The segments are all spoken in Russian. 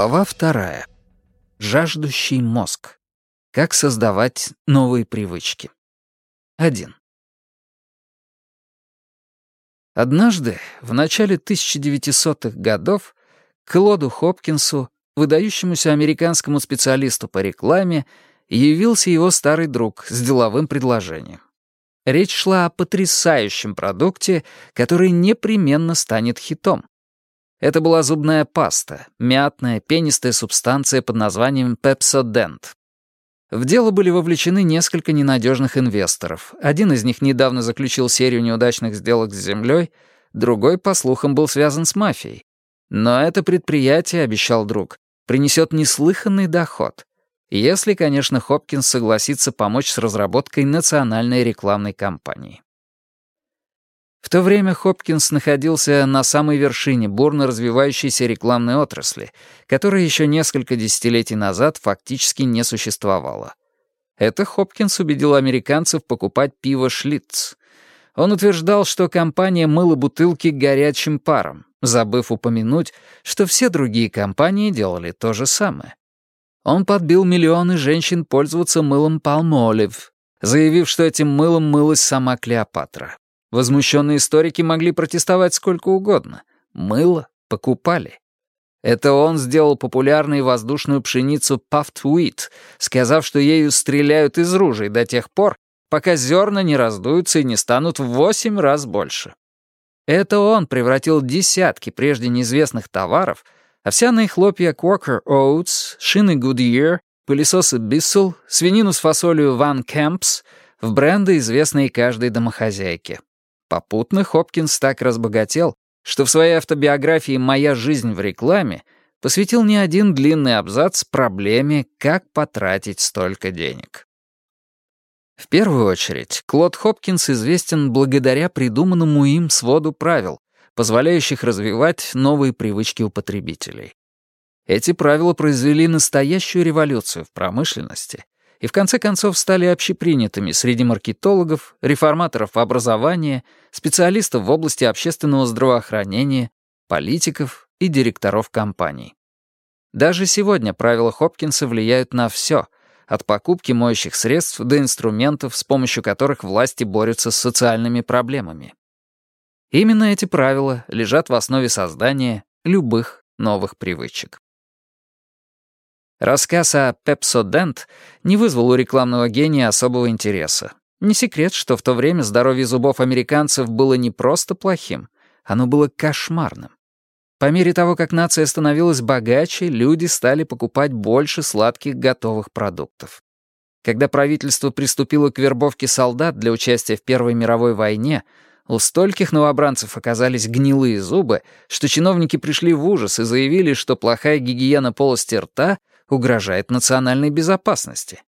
Глава вторая. Жаждущий мозг. Как создавать новые привычки. Один Однажды, в начале 1900-х годов, Клоду Хопкинсу, выдающемуся американскому специалисту по рекламе, явился его старый друг с деловым предложением. Речь шла о потрясающем продукте, который непременно станет хитом. Это была зубная паста, мятная, пенистая субстанция под названием Pepsodent. В дело были вовлечены несколько ненадежных инвесторов. Один из них недавно заключил серию неудачных сделок с землей, другой, по слухам, был связан с мафией. Но это предприятие, обещал друг, принесет неслыханный доход. Если, конечно, Хопкинс согласится помочь с разработкой национальной рекламной кампании. В то время Хопкинс находился на самой вершине бурно развивающейся рекламной отрасли, которая еще несколько десятилетий назад фактически не существовала. Это Хопкинс убедил американцев покупать пиво «Шлиц». Он утверждал, что компания мыла бутылки горячим паром, забыв упомянуть, что все другие компании делали то же самое. Он подбил миллионы женщин пользоваться мылом «Палмолив», заявив, что этим мылом мылась сама Клеопатра. Возмущенные историки могли протестовать сколько угодно. Мыло покупали. Это он сделал популярной воздушную пшеницу пафт-уит, сказав, что ею стреляют из ружей до тех пор, пока зерна не раздуются и не станут в восемь раз больше. Это он превратил десятки прежде неизвестных товаров — овсяные хлопья Quaker Oats, шины Goodyear, пылесосы Bissell, свинину с фасолью Van Camps в бренды, известные каждой домохозяйке. Попутно Хопкинс так разбогател, что в своей автобиографии «Моя жизнь в рекламе» посвятил не один длинный абзац проблеме, как потратить столько денег. В первую очередь, Клод Хопкинс известен благодаря придуманному им своду правил, позволяющих развивать новые привычки у потребителей. Эти правила произвели настоящую революцию в промышленности и в конце концов стали общепринятыми среди маркетологов, реформаторов образования, специалистов в области общественного здравоохранения, политиков и директоров компаний. Даже сегодня правила Хопкинса влияют на все, от покупки моющих средств до инструментов, с помощью которых власти борются с социальными проблемами. Именно эти правила лежат в основе создания любых новых привычек. Рассказ о «Пепсодент» не вызвал у рекламного гения особого интереса. Не секрет, что в то время здоровье зубов американцев было не просто плохим, оно было кошмарным. По мере того, как нация становилась богаче, люди стали покупать больше сладких готовых продуктов. Когда правительство приступило к вербовке солдат для участия в Первой мировой войне, у стольких новобранцев оказались гнилые зубы, что чиновники пришли в ужас и заявили, что плохая гигиена полости рта угрожает национальной безопасности.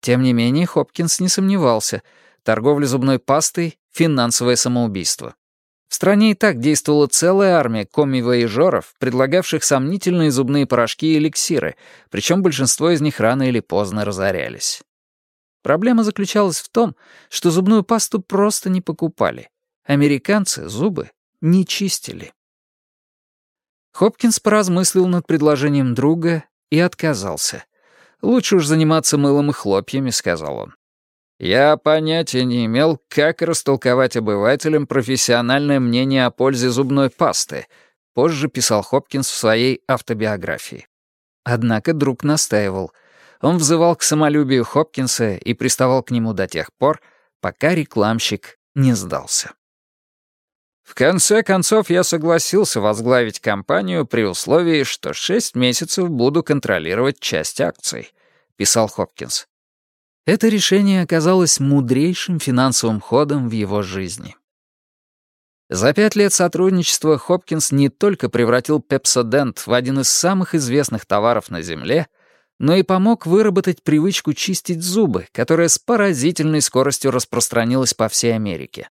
Тем не менее, Хопкинс не сомневался. Торговля зубной пастой — финансовое самоубийство. В стране и так действовала целая армия коми-воежоров, предлагавших сомнительные зубные порошки и эликсиры, причем большинство из них рано или поздно разорялись. Проблема заключалась в том, что зубную пасту просто не покупали. Американцы зубы не чистили. Хопкинс поразмыслил над предложением друга и отказался. «Лучше уж заниматься мылом и хлопьями», — сказал он. Я понятия не имел, как растолковать обывателям профессиональное мнение о пользе зубной пасты, позже писал Хопкинс в своей автобиографии. Однако друг настаивал. Он взывал к самолюбию Хопкинса и приставал к нему до тех пор, пока рекламщик не сдался. В конце концов, я согласился возглавить компанию при условии, что шесть месяцев буду контролировать часть акций», — писал Хопкинс. Это решение оказалось мудрейшим финансовым ходом в его жизни. За пять лет сотрудничества Хопкинс не только превратил пепсодент в один из самых известных товаров на Земле, но и помог выработать привычку чистить зубы, которая с поразительной скоростью распространилась по всей Америке.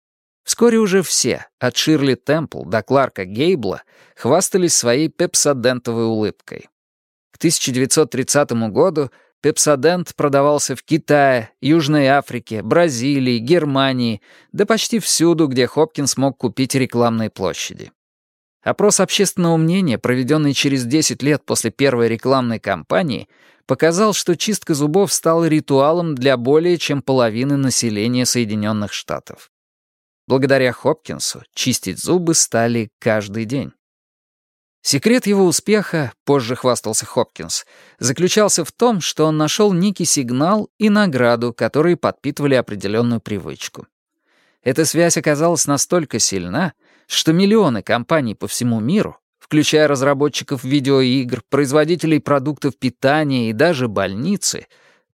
Вскоре уже все, от Ширли Темпл до Кларка Гейбла, хвастались своей пепсодентовой улыбкой. К 1930 году пепсодент продавался в Китае, Южной Африке, Бразилии, Германии, да почти всюду, где Хопкинс мог купить рекламные площади. Опрос общественного мнения, проведенный через 10 лет после первой рекламной кампании, показал, что чистка зубов стала ритуалом для более чем половины населения Соединенных Штатов. Благодаря Хопкинсу чистить зубы стали каждый день. Секрет его успеха, позже хвастался Хопкинс, заключался в том, что он нашел некий сигнал и награду, которые подпитывали определенную привычку. Эта связь оказалась настолько сильна, что миллионы компаний по всему миру, включая разработчиков видеоигр, производителей продуктов питания и даже больницы,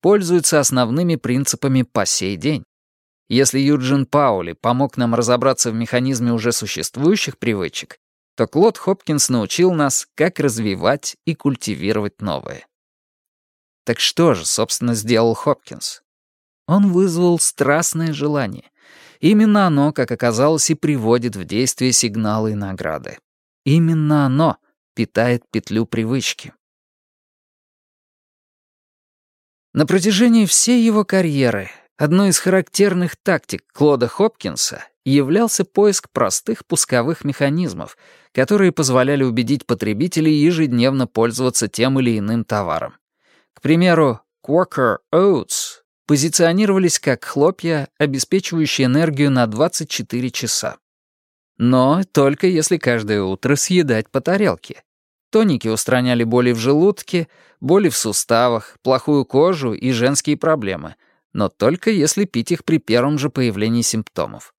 пользуются основными принципами по сей день. Если Юджин Паули помог нам разобраться в механизме уже существующих привычек, то Клод Хопкинс научил нас, как развивать и культивировать новые. Так что же, собственно, сделал Хопкинс? Он вызвал страстное желание. Именно оно, как оказалось, и приводит в действие сигналы и награды. Именно оно питает петлю привычки. На протяжении всей его карьеры Одной из характерных тактик Клода Хопкинса являлся поиск простых пусковых механизмов, которые позволяли убедить потребителей ежедневно пользоваться тем или иным товаром. К примеру, Quaker Oats позиционировались как хлопья, обеспечивающие энергию на 24 часа. Но только если каждое утро съедать по тарелке. Тоники устраняли боли в желудке, боли в суставах, плохую кожу и женские проблемы — но только если пить их при первом же появлении симптомов.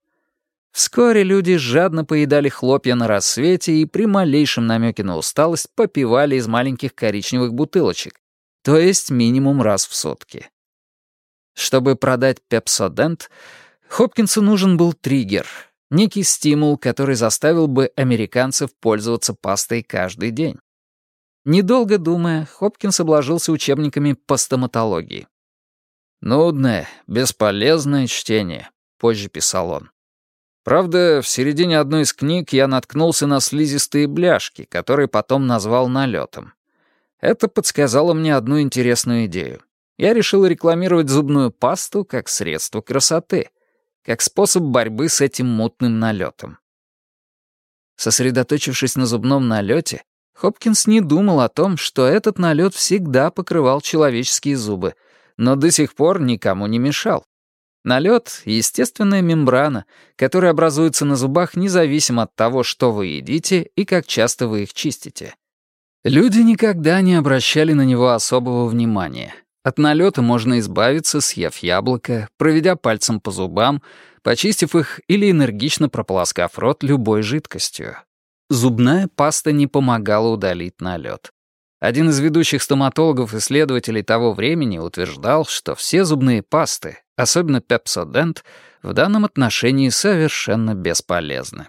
Вскоре люди жадно поедали хлопья на рассвете и при малейшем намеке на усталость попивали из маленьких коричневых бутылочек, то есть минимум раз в сутки. Чтобы продать пепсодент, Хопкинсу нужен был триггер, некий стимул, который заставил бы американцев пользоваться пастой каждый день. Недолго думая, Хопкинс обложился учебниками по стоматологии. «Нудное, бесполезное чтение», — позже писал он. Правда, в середине одной из книг я наткнулся на слизистые бляшки, которые потом назвал налетом. Это подсказало мне одну интересную идею. Я решил рекламировать зубную пасту как средство красоты, как способ борьбы с этим мутным налетом. Сосредоточившись на зубном налете, Хопкинс не думал о том, что этот налет всегда покрывал человеческие зубы, но до сих пор никому не мешал. Налет — естественная мембрана, которая образуется на зубах независимо от того, что вы едите и как часто вы их чистите. Люди никогда не обращали на него особого внимания. От налета можно избавиться, съев яблоко, проведя пальцем по зубам, почистив их или энергично прополоскав рот любой жидкостью. Зубная паста не помогала удалить налет. Один из ведущих стоматологов-исследователей того времени утверждал, что все зубные пасты, особенно пепсодент, в данном отношении совершенно бесполезны.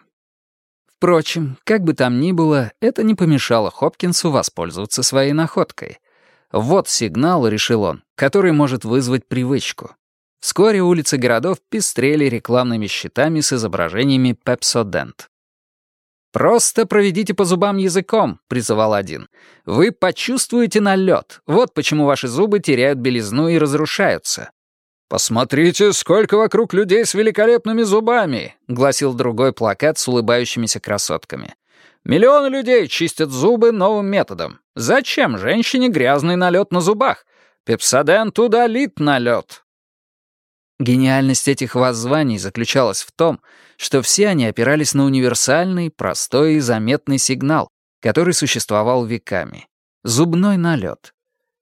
Впрочем, как бы там ни было, это не помешало Хопкинсу воспользоваться своей находкой. Вот сигнал, решил он, который может вызвать привычку. Вскоре улицы городов пестрели рекламными щитами с изображениями пепсодент. «Просто проведите по зубам языком», — призывал один. «Вы почувствуете налет. Вот почему ваши зубы теряют белизну и разрушаются». «Посмотрите, сколько вокруг людей с великолепными зубами!» — гласил другой плакат с улыбающимися красотками. «Миллионы людей чистят зубы новым методом. Зачем женщине грязный налет на зубах? Пепсоден туда лит налет!» Гениальность этих воззваний заключалась в том, что что все они опирались на универсальный, простой и заметный сигнал, который существовал веками — зубной налет.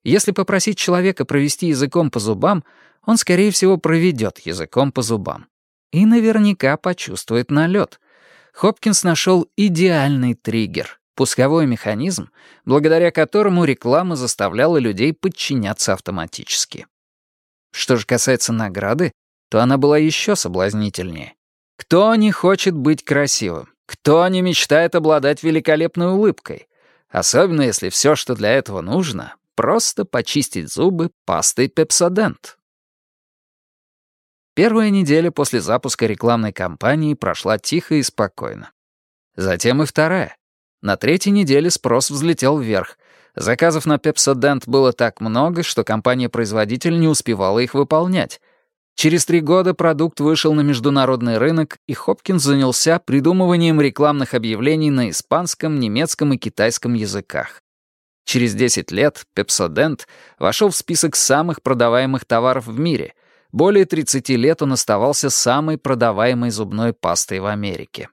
Если попросить человека провести языком по зубам, он, скорее всего, проведет языком по зубам. И наверняка почувствует налет. Хопкинс нашел идеальный триггер — пусковой механизм, благодаря которому реклама заставляла людей подчиняться автоматически. Что же касается награды, то она была еще соблазнительнее. Кто не хочет быть красивым? Кто не мечтает обладать великолепной улыбкой? Особенно если все, что для этого нужно, просто почистить зубы пастой «Пепсодент». Первая неделя после запуска рекламной кампании прошла тихо и спокойно. Затем и вторая. На третьей неделе спрос взлетел вверх. Заказов на «Пепсодент» было так много, что компания-производитель не успевала их выполнять — Через три года продукт вышел на международный рынок, и Хопкинс занялся придумыванием рекламных объявлений на испанском, немецком и китайском языках. Через 10 лет Пепсодент вошел в список самых продаваемых товаров в мире. Более 30 лет он оставался самой продаваемой зубной пастой в Америке.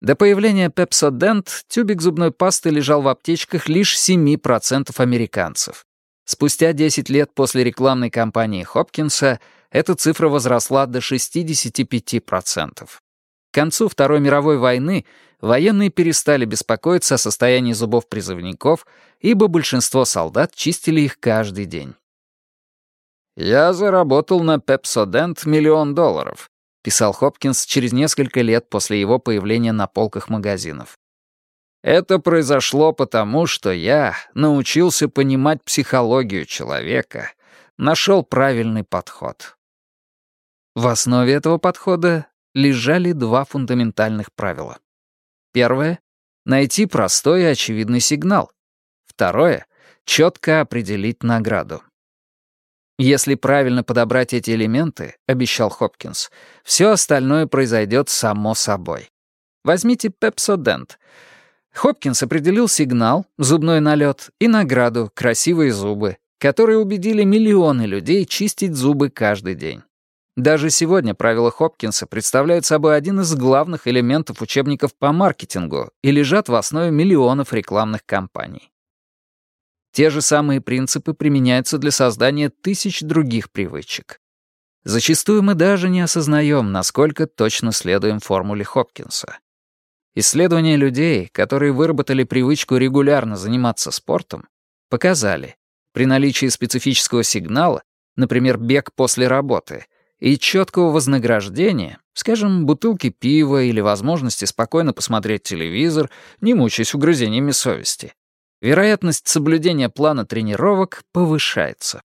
До появления Пепсодент тюбик зубной пасты лежал в аптечках лишь 7% американцев. Спустя 10 лет после рекламной кампании Хопкинса эта цифра возросла до 65%. К концу Второй мировой войны военные перестали беспокоиться о состоянии зубов призывников, ибо большинство солдат чистили их каждый день. «Я заработал на Пепсодент миллион долларов», — писал Хопкинс через несколько лет после его появления на полках магазинов. Это произошло потому, что я научился понимать психологию человека, нашел правильный подход. В основе этого подхода лежали два фундаментальных правила. Первое — найти простой и очевидный сигнал. Второе — четко определить награду. Если правильно подобрать эти элементы, обещал Хопкинс, все остальное произойдет само собой. Возьмите пепсодент — Хопкинс определил сигнал, зубной налет и награду «Красивые зубы», которые убедили миллионы людей чистить зубы каждый день. Даже сегодня правила Хопкинса представляют собой один из главных элементов учебников по маркетингу и лежат в основе миллионов рекламных кампаний. Те же самые принципы применяются для создания тысяч других привычек. Зачастую мы даже не осознаем, насколько точно следуем формуле Хопкинса. Исследования людей, которые выработали привычку регулярно заниматься спортом, показали, при наличии специфического сигнала, например, бег после работы, и четкого вознаграждения, скажем, бутылки пива или возможности спокойно посмотреть телевизор, не мучаясь угрызениями совести, вероятность соблюдения плана тренировок повышается.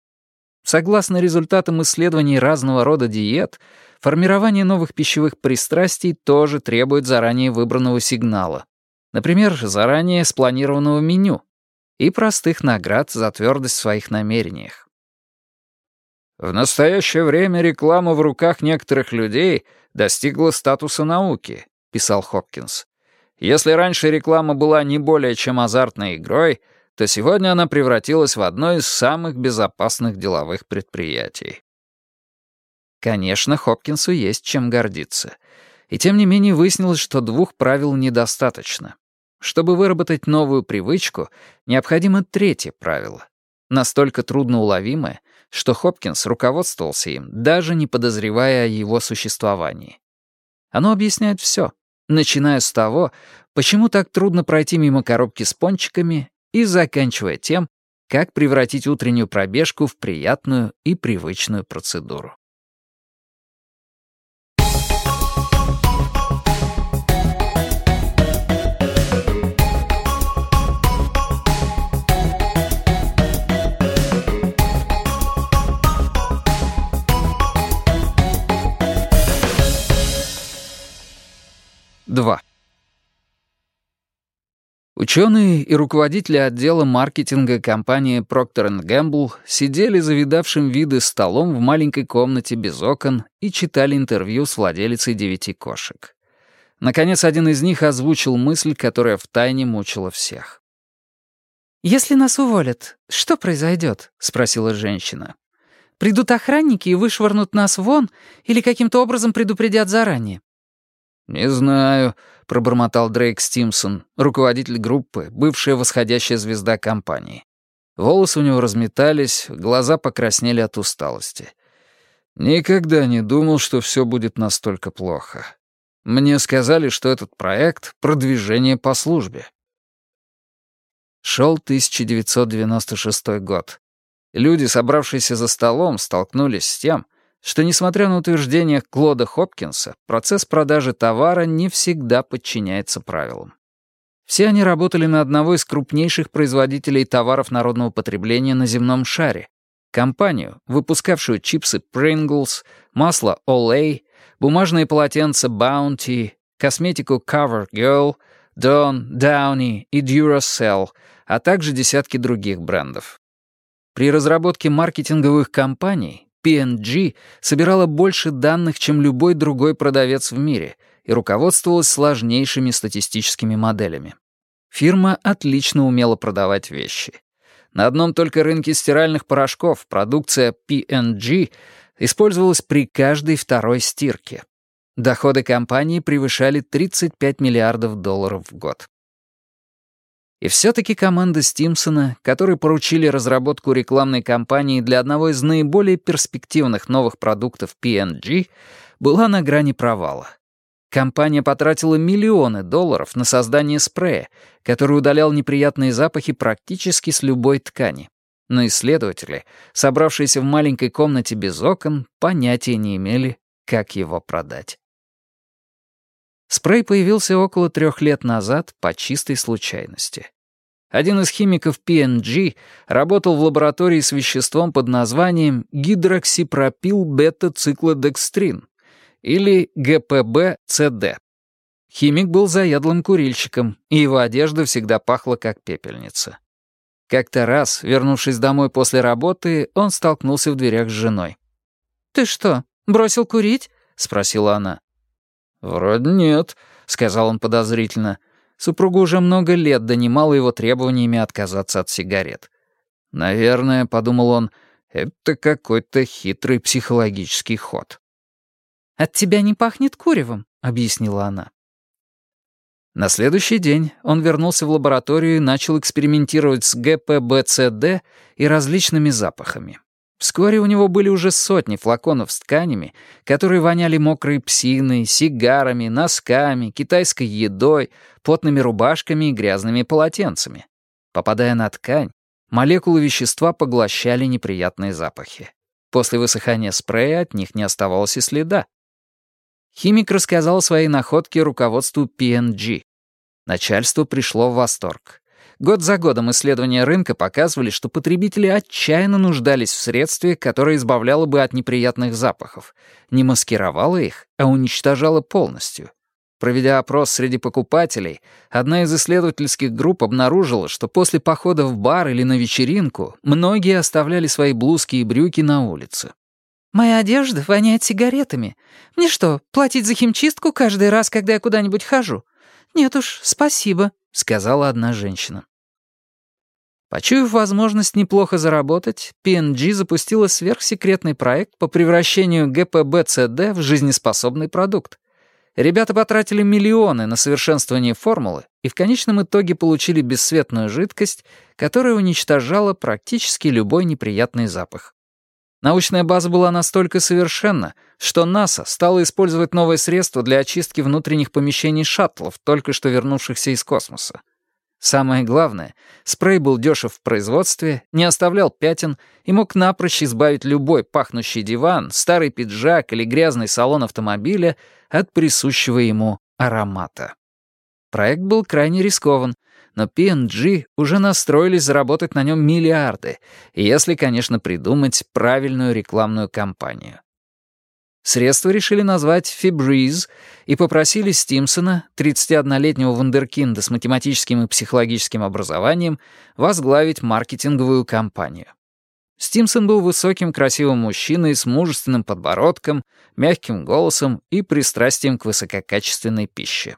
Согласно результатам исследований разного рода диет, Формирование новых пищевых пристрастий тоже требует заранее выбранного сигнала. Например, заранее спланированного меню и простых наград за твердость в своих намерениях. В настоящее время реклама в руках некоторых людей достигла статуса науки, писал Хопкинс. Если раньше реклама была не более чем азартной игрой, то сегодня она превратилась в одно из самых безопасных деловых предприятий. Конечно, Хопкинсу есть чем гордиться. И тем не менее выяснилось, что двух правил недостаточно. Чтобы выработать новую привычку, необходимо третье правило. Настолько трудно уловимое, что Хопкинс руководствовался им, даже не подозревая о его существовании. Оно объясняет все, начиная с того, почему так трудно пройти мимо коробки с пончиками и заканчивая тем, как превратить утреннюю пробежку в приятную и привычную процедуру. 2. Ученые и руководители отдела маркетинга компании Procter Gamble сидели за видавшим виды столом в маленькой комнате без окон и читали интервью с владелицей девяти кошек. Наконец, один из них озвучил мысль, которая втайне мучила всех. «Если нас уволят, что произойдет?» — спросила женщина. «Придут охранники и вышвырнут нас вон или каким-то образом предупредят заранее?» «Не знаю», — пробормотал Дрейк Стимсон, руководитель группы, бывшая восходящая звезда компании. Волосы у него разметались, глаза покраснели от усталости. «Никогда не думал, что все будет настолько плохо. Мне сказали, что этот проект — продвижение по службе». Шел 1996 год. Люди, собравшиеся за столом, столкнулись с тем, что, несмотря на утверждения Клода Хопкинса, процесс продажи товара не всегда подчиняется правилам. Все они работали на одного из крупнейших производителей товаров народного потребления на земном шаре — компанию, выпускавшую чипсы Pringles, масло Olay, бумажные полотенца Bounty, косметику Cover Girl, Dawn, Downy и Duracell, а также десятки других брендов. При разработке маркетинговых кампаний PNG собирала больше данных, чем любой другой продавец в мире, и руководствовалась сложнейшими статистическими моделями. Фирма отлично умела продавать вещи. На одном только рынке стиральных порошков продукция PNG использовалась при каждой второй стирке. Доходы компании превышали 35 миллиардов долларов в год. И все-таки команда Стимсона, которой поручили разработку рекламной кампании для одного из наиболее перспективных новых продуктов P&G, была на грани провала. Компания потратила миллионы долларов на создание спрея, который удалял неприятные запахи практически с любой ткани. Но исследователи, собравшиеся в маленькой комнате без окон, понятия не имели, как его продать. Спрей появился около трех лет назад по чистой случайности. Один из химиков PNG работал в лаборатории с веществом под названием гидроксипропил-бета-циклодекстрин или ГПБ-ЦД. Химик был заядлым курильщиком, и его одежда всегда пахла как пепельница. Как-то раз, вернувшись домой после работы, он столкнулся в дверях с женой. «Ты что, бросил курить?» — спросила она. «Вроде нет», — сказал он подозрительно. Супругу уже много лет донимало его требованиями отказаться от сигарет. «Наверное», — подумал он, — «это какой-то хитрый психологический ход». «От тебя не пахнет куревом», — объяснила она. На следующий день он вернулся в лабораторию и начал экспериментировать с ГПБЦД и различными запахами. Вскоре у него были уже сотни флаконов с тканями, которые воняли мокрой псиной, сигарами, носками, китайской едой, потными рубашками и грязными полотенцами. Попадая на ткань, молекулы вещества поглощали неприятные запахи. После высыхания спрея от них не оставалось и следа. Химик рассказал о своей находке руководству PNG. Начальство пришло в восторг. Год за годом исследования рынка показывали, что потребители отчаянно нуждались в средстве, которое избавляло бы от неприятных запахов, не маскировало их, а уничтожало полностью. Проведя опрос среди покупателей, одна из исследовательских групп обнаружила, что после похода в бар или на вечеринку многие оставляли свои блузки и брюки на улице. «Моя одежда воняет сигаретами. Мне что, платить за химчистку каждый раз, когда я куда-нибудь хожу? Нет уж, спасибо», — сказала одна женщина. Почуяв возможность неплохо заработать, PNG запустила сверхсекретный проект по превращению ГПБЦД в жизнеспособный продукт. Ребята потратили миллионы на совершенствование формулы и в конечном итоге получили бесцветную жидкость, которая уничтожала практически любой неприятный запах. Научная база была настолько совершенна, что НАСА стала использовать новое средство для очистки внутренних помещений шаттлов, только что вернувшихся из космоса. Самое главное, спрей был дешев в производстве, не оставлял пятен и мог напрочь избавить любой пахнущий диван, старый пиджак или грязный салон автомобиля от присущего ему аромата. Проект был крайне рискован, но P&G уже настроились заработать на нем миллиарды, если, конечно, придумать правильную рекламную кампанию. Средство решили назвать «Фибриз» и попросили Стимсона, 31-летнего вундеркинда с математическим и психологическим образованием, возглавить маркетинговую кампанию. Стимсон был высоким, красивым мужчиной с мужественным подбородком, мягким голосом и пристрастием к высококачественной пище.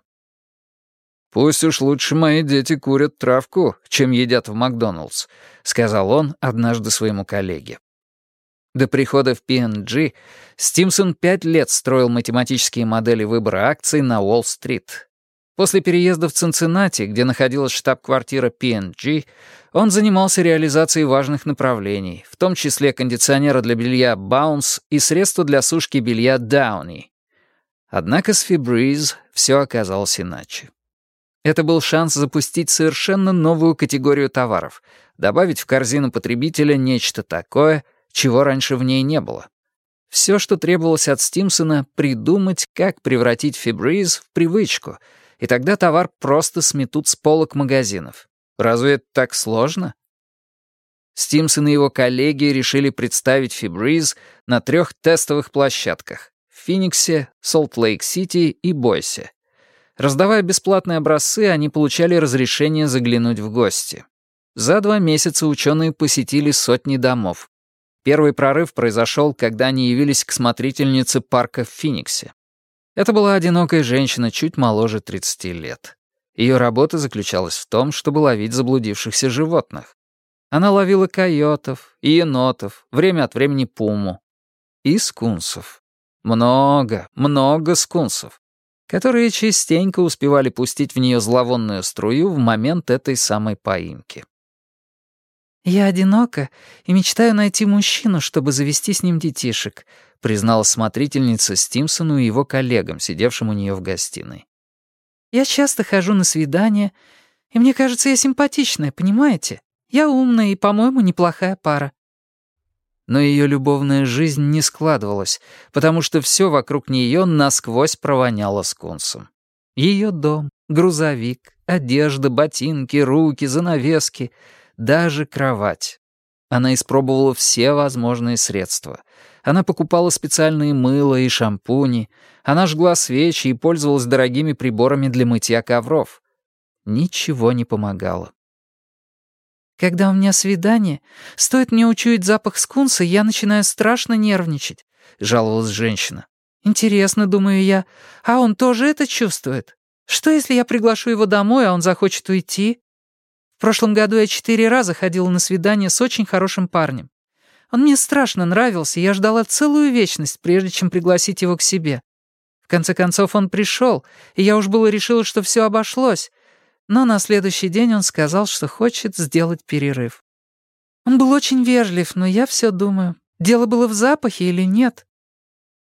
«Пусть уж лучше мои дети курят травку, чем едят в Макдоналдс», — сказал он однажды своему коллеге. До прихода в PNG Стимсон пять лет строил математические модели выбора акций на Уолл-стрит. После переезда в Цинциннати, где находилась штаб-квартира PNG, он занимался реализацией важных направлений, в том числе кондиционера для белья Bounce и средства для сушки белья Downy. Однако с Febreze все оказалось иначе. Это был шанс запустить совершенно новую категорию товаров, добавить в корзину потребителя нечто такое, чего раньше в ней не было. Все, что требовалось от Стимсона, придумать, как превратить фибриз в привычку, и тогда товар просто сметут с полок магазинов. Разве это так сложно? Стимсон и его коллеги решили представить фибриз на трех тестовых площадках — в Фениксе, Солт-Лейк-Сити и Бойсе. Раздавая бесплатные образцы, они получали разрешение заглянуть в гости. За два месяца ученые посетили сотни домов, Первый прорыв произошел, когда они явились к смотрительнице парка в Фениксе. Это была одинокая женщина, чуть моложе 30 лет. Ее работа заключалась в том, чтобы ловить заблудившихся животных. Она ловила койотов, енотов, время от времени пуму. И скунсов. Много, много скунсов, которые частенько успевали пустить в нее зловонную струю в момент этой самой поимки. «Я одинока и мечтаю найти мужчину, чтобы завести с ним детишек», признала смотрительница Стимсону и его коллегам, сидевшим у нее в гостиной. «Я часто хожу на свидания, и мне кажется, я симпатичная, понимаете? Я умная и, по-моему, неплохая пара». Но ее любовная жизнь не складывалась, потому что все вокруг нее насквозь провоняло скунсом. Ее дом, грузовик, одежда, ботинки, руки, занавески — даже кровать. Она испробовала все возможные средства. Она покупала специальные мыла и шампуни, она жгла свечи и пользовалась дорогими приборами для мытья ковров. Ничего не помогало. «Когда у меня свидание, стоит мне учуять запах скунса, я начинаю страшно нервничать», — жаловалась женщина. «Интересно, — думаю я, — а он тоже это чувствует? Что, если я приглашу его домой, а он захочет уйти?» прошлом году я четыре раза ходила на свидание с очень хорошим парнем. Он мне страшно нравился, я ждала целую вечность, прежде чем пригласить его к себе. В конце концов он пришел, и я уж было решила, что все обошлось. Но на следующий день он сказал, что хочет сделать перерыв. Он был очень вежлив, но я все думаю, дело было в запахе или нет.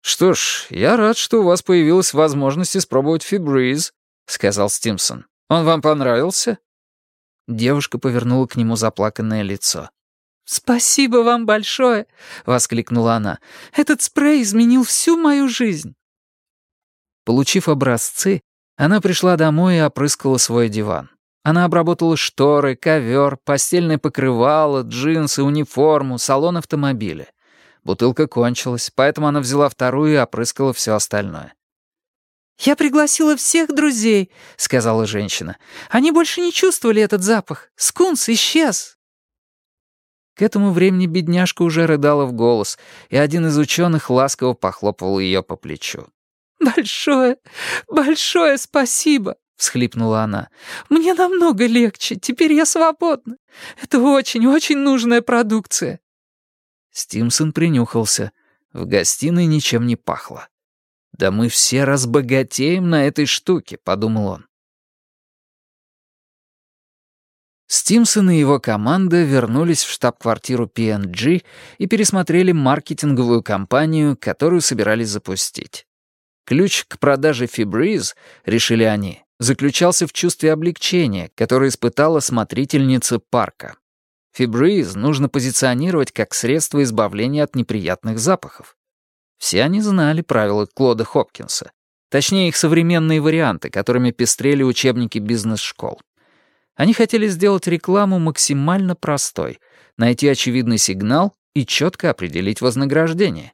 «Что ж, я рад, что у вас появилась возможность испробовать фибриз», — сказал Стимсон. «Он вам понравился?» Девушка повернула к нему заплаканное лицо. «Спасибо вам большое!» — воскликнула она. «Этот спрей изменил всю мою жизнь!» Получив образцы, она пришла домой и опрыскала свой диван. Она обработала шторы, ковер, постельное покрывало, джинсы, униформу, салон автомобиля. Бутылка кончилась, поэтому она взяла вторую и опрыскала все остальное. «Я пригласила всех друзей», — сказала женщина. «Они больше не чувствовали этот запах. Скунс исчез». К этому времени бедняжка уже рыдала в голос, и один из ученых ласково похлопывал ее по плечу. «Большое, большое спасибо!» — всхлипнула она. «Мне намного легче, теперь я свободна. Это очень-очень нужная продукция». Стимсон принюхался. В гостиной ничем не пахло. «Да мы все разбогатеем на этой штуке», — подумал он. Стимсон и его команда вернулись в штаб-квартиру PNG и пересмотрели маркетинговую кампанию, которую собирались запустить. Ключ к продаже Фибриз, решили они, заключался в чувстве облегчения, которое испытала смотрительница парка. Фибриз нужно позиционировать как средство избавления от неприятных запахов. Все они знали правила Клода Хопкинса, точнее их современные варианты, которыми пестрели учебники бизнес-школ. Они хотели сделать рекламу максимально простой, найти очевидный сигнал и четко определить вознаграждение.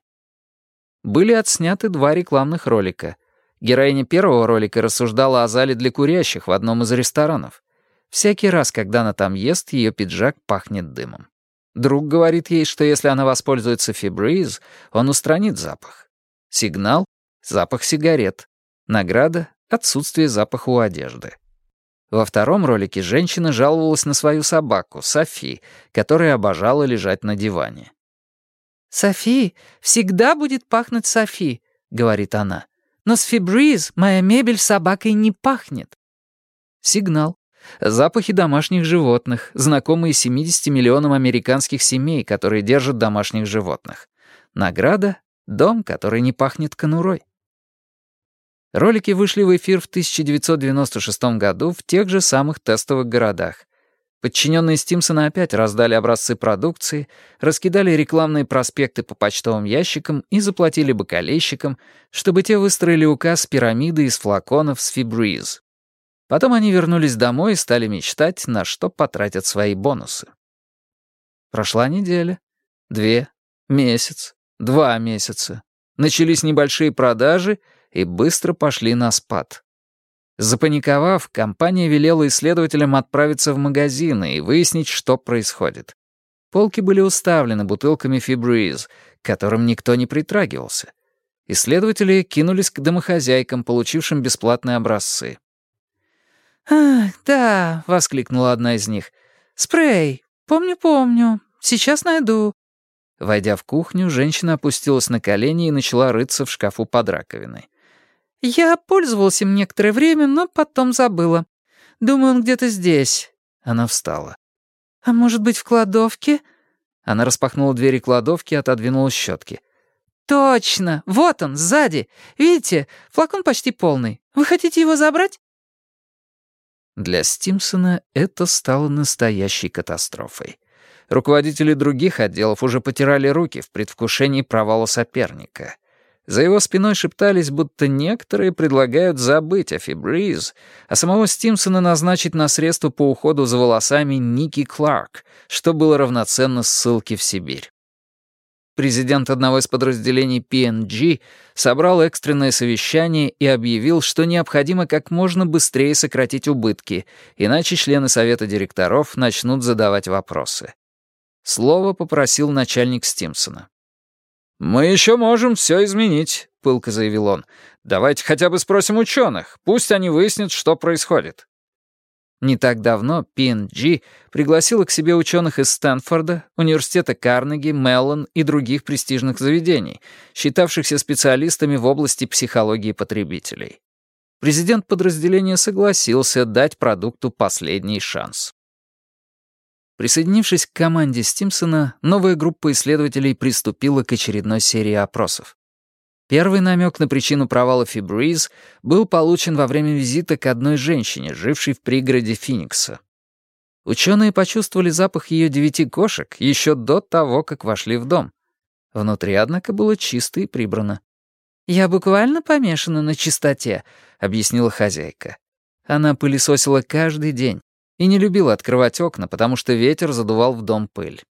Были отсняты два рекламных ролика. Героиня первого ролика рассуждала о зале для курящих в одном из ресторанов. Всякий раз, когда она там ест, ее пиджак пахнет дымом. Друг говорит ей, что если она воспользуется фибриз, он устранит запах. Сигнал — запах сигарет. Награда — отсутствие запаха у одежды. Во втором ролике женщина жаловалась на свою собаку, Софи, которая обожала лежать на диване. «Софи всегда будет пахнуть Софи», — говорит она. «Но с фибриз моя мебель собакой не пахнет». Сигнал. Запахи домашних животных, знакомые 70 миллионам американских семей, которые держат домашних животных. Награда — дом, который не пахнет конурой. Ролики вышли в эфир в 1996 году в тех же самых тестовых городах. Подчиненные Стимсона опять раздали образцы продукции, раскидали рекламные проспекты по почтовым ящикам и заплатили бокалейщикам, чтобы те выстроили указ пирамиды из флаконов с фибриз. Потом они вернулись домой и стали мечтать, на что потратят свои бонусы. Прошла неделя, две, месяц, два месяца. Начались небольшие продажи и быстро пошли на спад. Запаниковав, компания велела исследователям отправиться в магазины и выяснить, что происходит. Полки были уставлены бутылками фибриз, к которым никто не притрагивался. Исследователи кинулись к домохозяйкам, получившим бесплатные образцы. А, да», — воскликнула одна из них. «Спрей! Помню, помню. Сейчас найду». Войдя в кухню, женщина опустилась на колени и начала рыться в шкафу под раковиной. «Я пользовалась им некоторое время, но потом забыла. Думаю, он где-то здесь». Она встала. «А может быть, в кладовке?» Она распахнула двери кладовки и отодвинула щетки. «Точно! Вот он, сзади! Видите, флакон почти полный. Вы хотите его забрать?» Для Стимсона это стало настоящей катастрофой. Руководители других отделов уже потирали руки в предвкушении провала соперника. За его спиной шептались, будто некоторые предлагают забыть о Фибриз, а самого Стимсона назначить на средства по уходу за волосами Ники Кларк, что было равноценно ссылке в Сибирь президент одного из подразделений PNG, собрал экстренное совещание и объявил, что необходимо как можно быстрее сократить убытки, иначе члены совета директоров начнут задавать вопросы. Слово попросил начальник Стимсона. «Мы еще можем все изменить», — пылко заявил он. «Давайте хотя бы спросим ученых, пусть они выяснят, что происходит». Не так давно PNG пригласила к себе ученых из Стэнфорда, Университета Карнеги, Меллон и других престижных заведений, считавшихся специалистами в области психологии потребителей. Президент подразделения согласился дать продукту последний шанс. Присоединившись к команде Стимсона, новая группа исследователей приступила к очередной серии опросов. Первый намек на причину провала Фибриз был получен во время визита к одной женщине, жившей в пригороде Финикса. Ученые почувствовали запах ее девяти кошек еще до того, как вошли в дом. Внутри, однако, было чисто и прибрано. «Я буквально помешана на чистоте», — объяснила хозяйка. Она пылесосила каждый день и не любила открывать окна, потому что ветер задувал в дом пыль.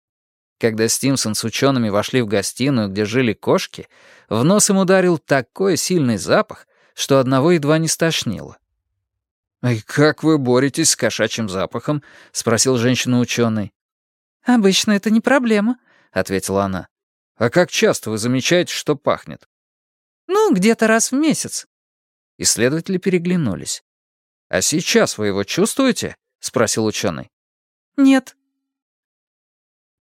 Когда Стимсон с учеными вошли в гостиную, где жили кошки, в нос им ударил такой сильный запах, что одного едва не стошнило. «И как вы боретесь с кошачьим запахом?» — спросил женщина-ученый. «Обычно это не проблема», — ответила она. «А как часто вы замечаете, что пахнет?» «Ну, где-то раз в месяц». Исследователи переглянулись. «А сейчас вы его чувствуете?» — спросил ученый. «Нет»,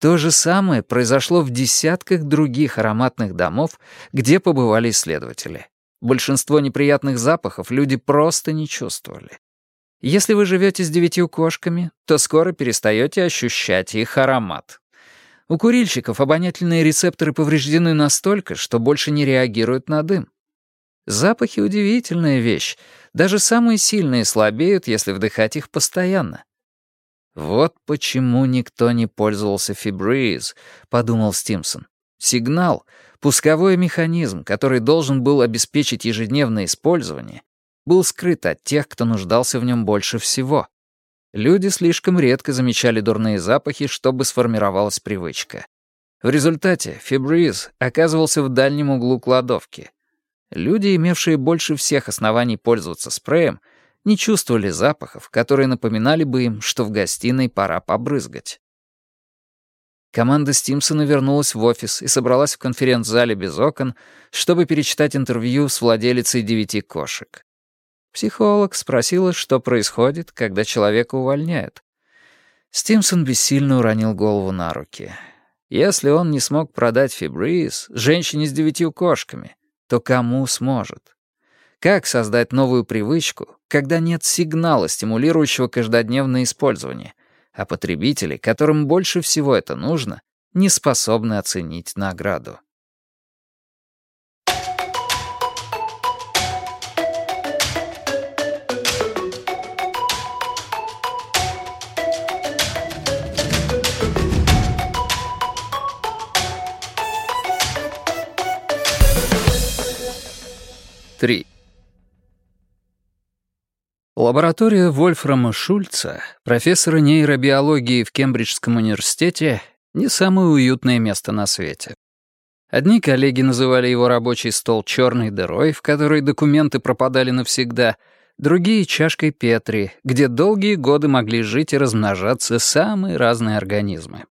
то же самое произошло в десятках других ароматных домов, где побывали исследователи. Большинство неприятных запахов люди просто не чувствовали. Если вы живете с девятью кошками, то скоро перестаете ощущать их аромат. У курильщиков обонятельные рецепторы повреждены настолько, что больше не реагируют на дым. Запахи — удивительная вещь. Даже самые сильные слабеют, если вдыхать их постоянно. «Вот почему никто не пользовался фибриз», — подумал Стимсон. «Сигнал, пусковой механизм, который должен был обеспечить ежедневное использование, был скрыт от тех, кто нуждался в нем больше всего. Люди слишком редко замечали дурные запахи, чтобы сформировалась привычка. В результате фибриз оказывался в дальнем углу кладовки. Люди, имевшие больше всех оснований пользоваться спреем — не чувствовали запахов, которые напоминали бы им, что в гостиной пора побрызгать. Команда Стимсона вернулась в офис и собралась в конференц-зале без окон, чтобы перечитать интервью с владелицей девяти кошек. Психолог спросила, что происходит, когда человека увольняют. Стимсон бессильно уронил голову на руки. Если он не смог продать фибриз женщине с девятью кошками, то кому сможет? Как создать новую привычку, когда нет сигнала, стимулирующего каждодневное использование, а потребители, которым больше всего это нужно, не способны оценить награду. Лаборатория Вольфрама Шульца, профессора нейробиологии в Кембриджском университете, не самое уютное место на свете. Одни коллеги называли его рабочий стол черной дырой, в которой документы пропадали навсегда, другие — чашкой Петри, где долгие годы могли жить и размножаться самые разные организмы.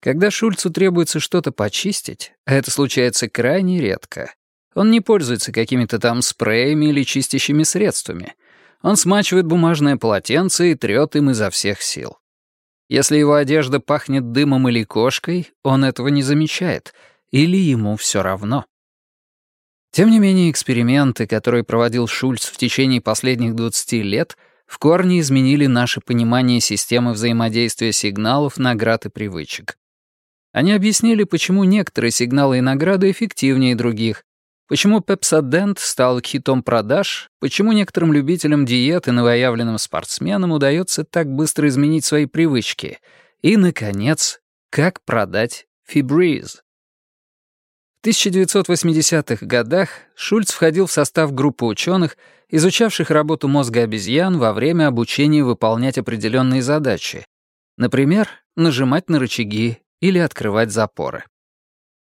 Когда Шульцу требуется что-то почистить, а это случается крайне редко, он не пользуется какими-то там спреями или чистящими средствами — он смачивает бумажное полотенце и трёт им изо всех сил. Если его одежда пахнет дымом или кошкой, он этого не замечает, или ему всё равно. Тем не менее, эксперименты, которые проводил Шульц в течение последних 20 лет, в корне изменили наше понимание системы взаимодействия сигналов, наград и привычек. Они объяснили, почему некоторые сигналы и награды эффективнее других, Почему пепсодент стал хитом продаж? Почему некоторым любителям диет и новоявленным спортсменам удается так быстро изменить свои привычки? И, наконец, как продать фибриз? В 1980-х годах Шульц входил в состав группы ученых, изучавших работу мозга обезьян во время обучения выполнять определенные задачи. Например, нажимать на рычаги или открывать запоры.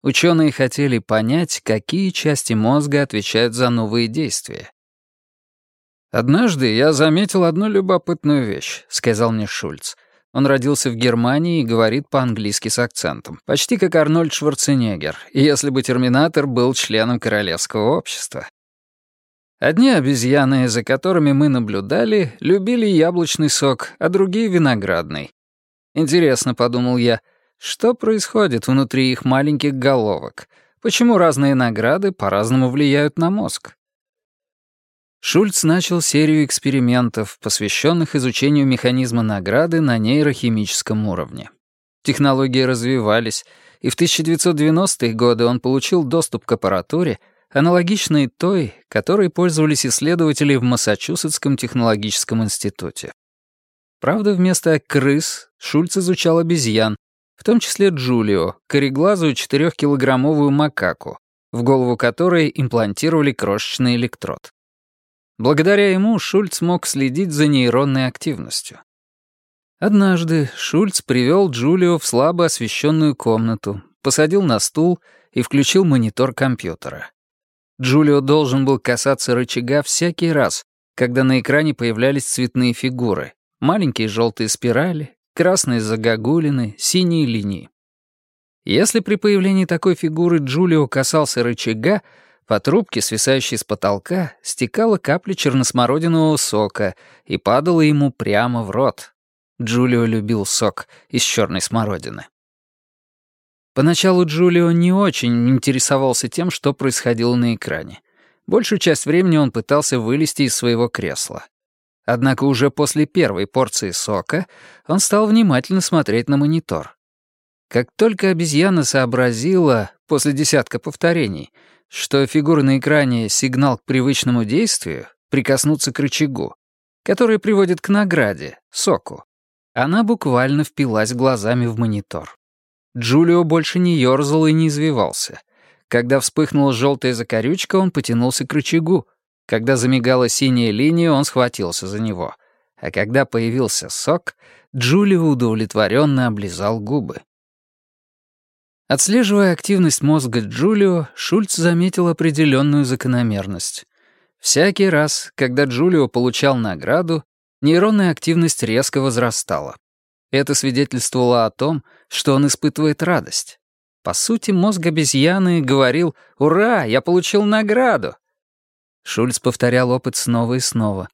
Ученые хотели понять, какие части мозга отвечают за новые действия. «Однажды я заметил одну любопытную вещь», — сказал мне Шульц. Он родился в Германии и говорит по-английски с акцентом, почти как Арнольд Шварценеггер, если бы «Терминатор» был членом королевского общества. Одни обезьяны, за которыми мы наблюдали, любили яблочный сок, а другие — виноградный. Интересно, — подумал я, — что происходит внутри их маленьких головок? Почему разные награды по-разному влияют на мозг? Шульц начал серию экспериментов, посвященных изучению механизма награды на нейрохимическом уровне. Технологии развивались, и в 1990-е годы он получил доступ к аппаратуре, аналогичной той, которой пользовались исследователи в Массачусетском технологическом институте. Правда, вместо крыс Шульц изучал обезьян, в том числе Джулио, кореглазую четырехкилограммовую макаку, в голову которой имплантировали крошечный электрод. Благодаря ему Шульц мог следить за нейронной активностью. Однажды Шульц привел Джулио в слабо освещенную комнату, посадил на стул и включил монитор компьютера. Джулио должен был касаться рычага всякий раз, когда на экране появлялись цветные фигуры, маленькие желтые спирали, красные загогулины, синие линии. Если при появлении такой фигуры Джулио касался рычага, по трубке, свисающей с потолка, стекала капля черносмородинового сока и падала ему прямо в рот. Джулио любил сок из черной смородины. Поначалу Джулио не очень интересовался тем, что происходило на экране. Большую часть времени он пытался вылезти из своего кресла. Однако уже после первой порции сока он стал внимательно смотреть на монитор. Как только обезьяна сообразила, после десятка повторений, что фигура на экране — сигнал к привычному действию, прикоснуться к рычагу, который приводит к награде, соку, она буквально впилась глазами в монитор. Джулио больше не ёрзал и не извивался. Когда вспыхнула желтая закорючка, он потянулся к рычагу. Когда замигала синяя линия, он схватился за него. А когда появился сок, Джулио удовлетворенно облизал губы. Отслеживая активность мозга Джулио, Шульц заметил определенную закономерность. Всякий раз, когда Джулио получал награду, нейронная активность резко возрастала. Это свидетельствовало о том, что он испытывает радость. По сути, мозг обезьяны говорил «Ура, я получил награду!» Шульц повторял опыт снова и снова.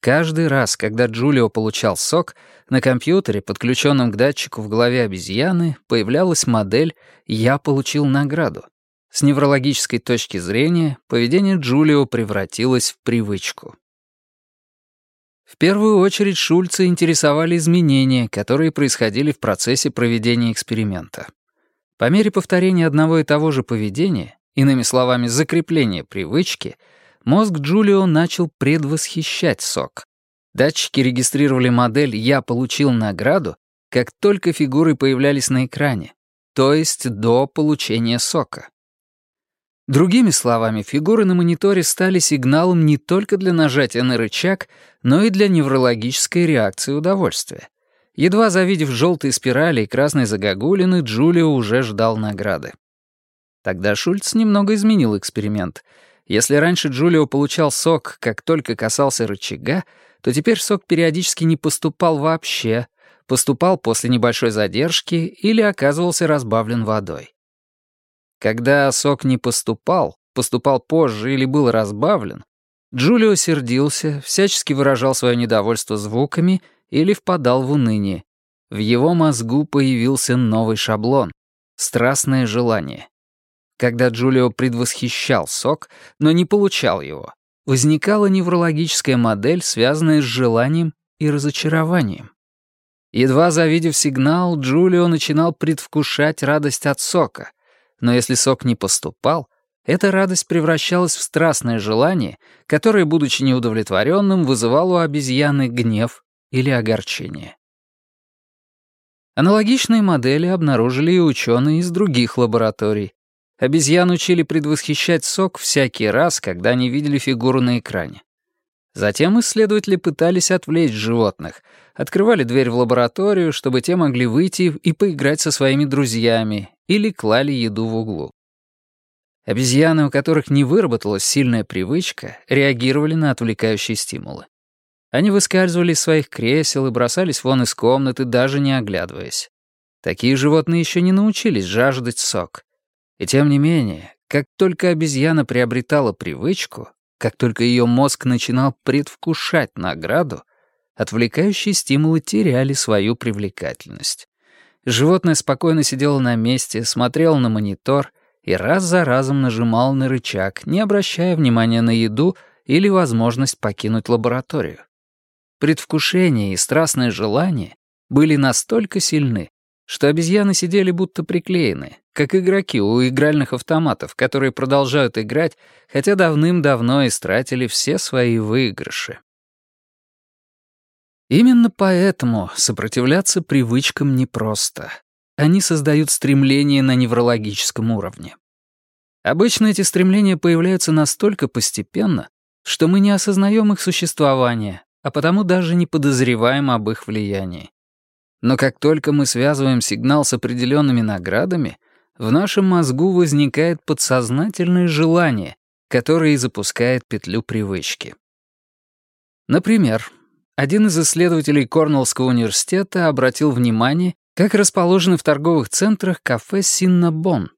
Каждый раз, когда Джулио получал сок, на компьютере, подключенном к датчику в голове обезьяны, появлялась модель «Я получил награду». С неврологической точки зрения поведение Джулио превратилось в привычку. В первую очередь Шульца интересовали изменения, которые происходили в процессе проведения эксперимента. По мере повторения одного и того же поведения, иными словами, закрепления привычки — мозг Джулио начал предвосхищать сок. Датчики регистрировали модель «Я получил награду», как только фигуры появлялись на экране, то есть до получения сока. Другими словами, фигуры на мониторе стали сигналом не только для нажатия на рычаг, но и для неврологической реакции удовольствия. Едва завидев желтые спирали и красные загогулины, Джулио уже ждал награды. Тогда Шульц немного изменил эксперимент — если раньше Джулио получал сок, как только касался рычага, то теперь сок периодически не поступал вообще, поступал после небольшой задержки или оказывался разбавлен водой. Когда сок не поступал, поступал позже или был разбавлен, Джулио сердился, всячески выражал свое недовольство звуками или впадал в уныние. В его мозгу появился новый шаблон — страстное желание. Когда Джулио предвосхищал сок, но не получал его, возникала неврологическая модель, связанная с желанием и разочарованием. Едва завидев сигнал, Джулио начинал предвкушать радость от сока, но если сок не поступал, эта радость превращалась в страстное желание, которое, будучи неудовлетворенным, вызывало у обезьяны гнев или огорчение. Аналогичные модели обнаружили и ученые из других лабораторий, Обезьян учили предвосхищать сок всякий раз, когда они видели фигуру на экране. Затем исследователи пытались отвлечь животных, открывали дверь в лабораторию, чтобы те могли выйти и поиграть со своими друзьями, или клали еду в углу. Обезьяны, у которых не выработалась сильная привычка, реагировали на отвлекающие стимулы. Они выскальзывали из своих кресел и бросались вон из комнаты, даже не оглядываясь. Такие животные еще не научились жаждать сок. И тем не менее, как только обезьяна приобретала привычку, как только ее мозг начинал предвкушать награду, отвлекающие стимулы теряли свою привлекательность. Животное спокойно сидело на месте, смотрело на монитор и раз за разом нажимало на рычаг, не обращая внимания на еду или возможность покинуть лабораторию. Предвкушение и страстное желание были настолько сильны, что обезьяны сидели будто приклеенные, как игроки у игральных автоматов, которые продолжают играть, хотя давным-давно истратили все свои выигрыши. Именно поэтому сопротивляться привычкам непросто. Они создают стремление на неврологическом уровне. Обычно эти стремления появляются настолько постепенно, что мы не осознаем их существование, а потому даже не подозреваем об их влиянии. Но как только мы связываем сигнал с определенными наградами, в нашем мозгу возникает подсознательное желание, которое и запускает петлю привычки. Например, один из исследователей Корнеллского университета обратил внимание, как расположены в торговых центрах кафе «Синнабон»,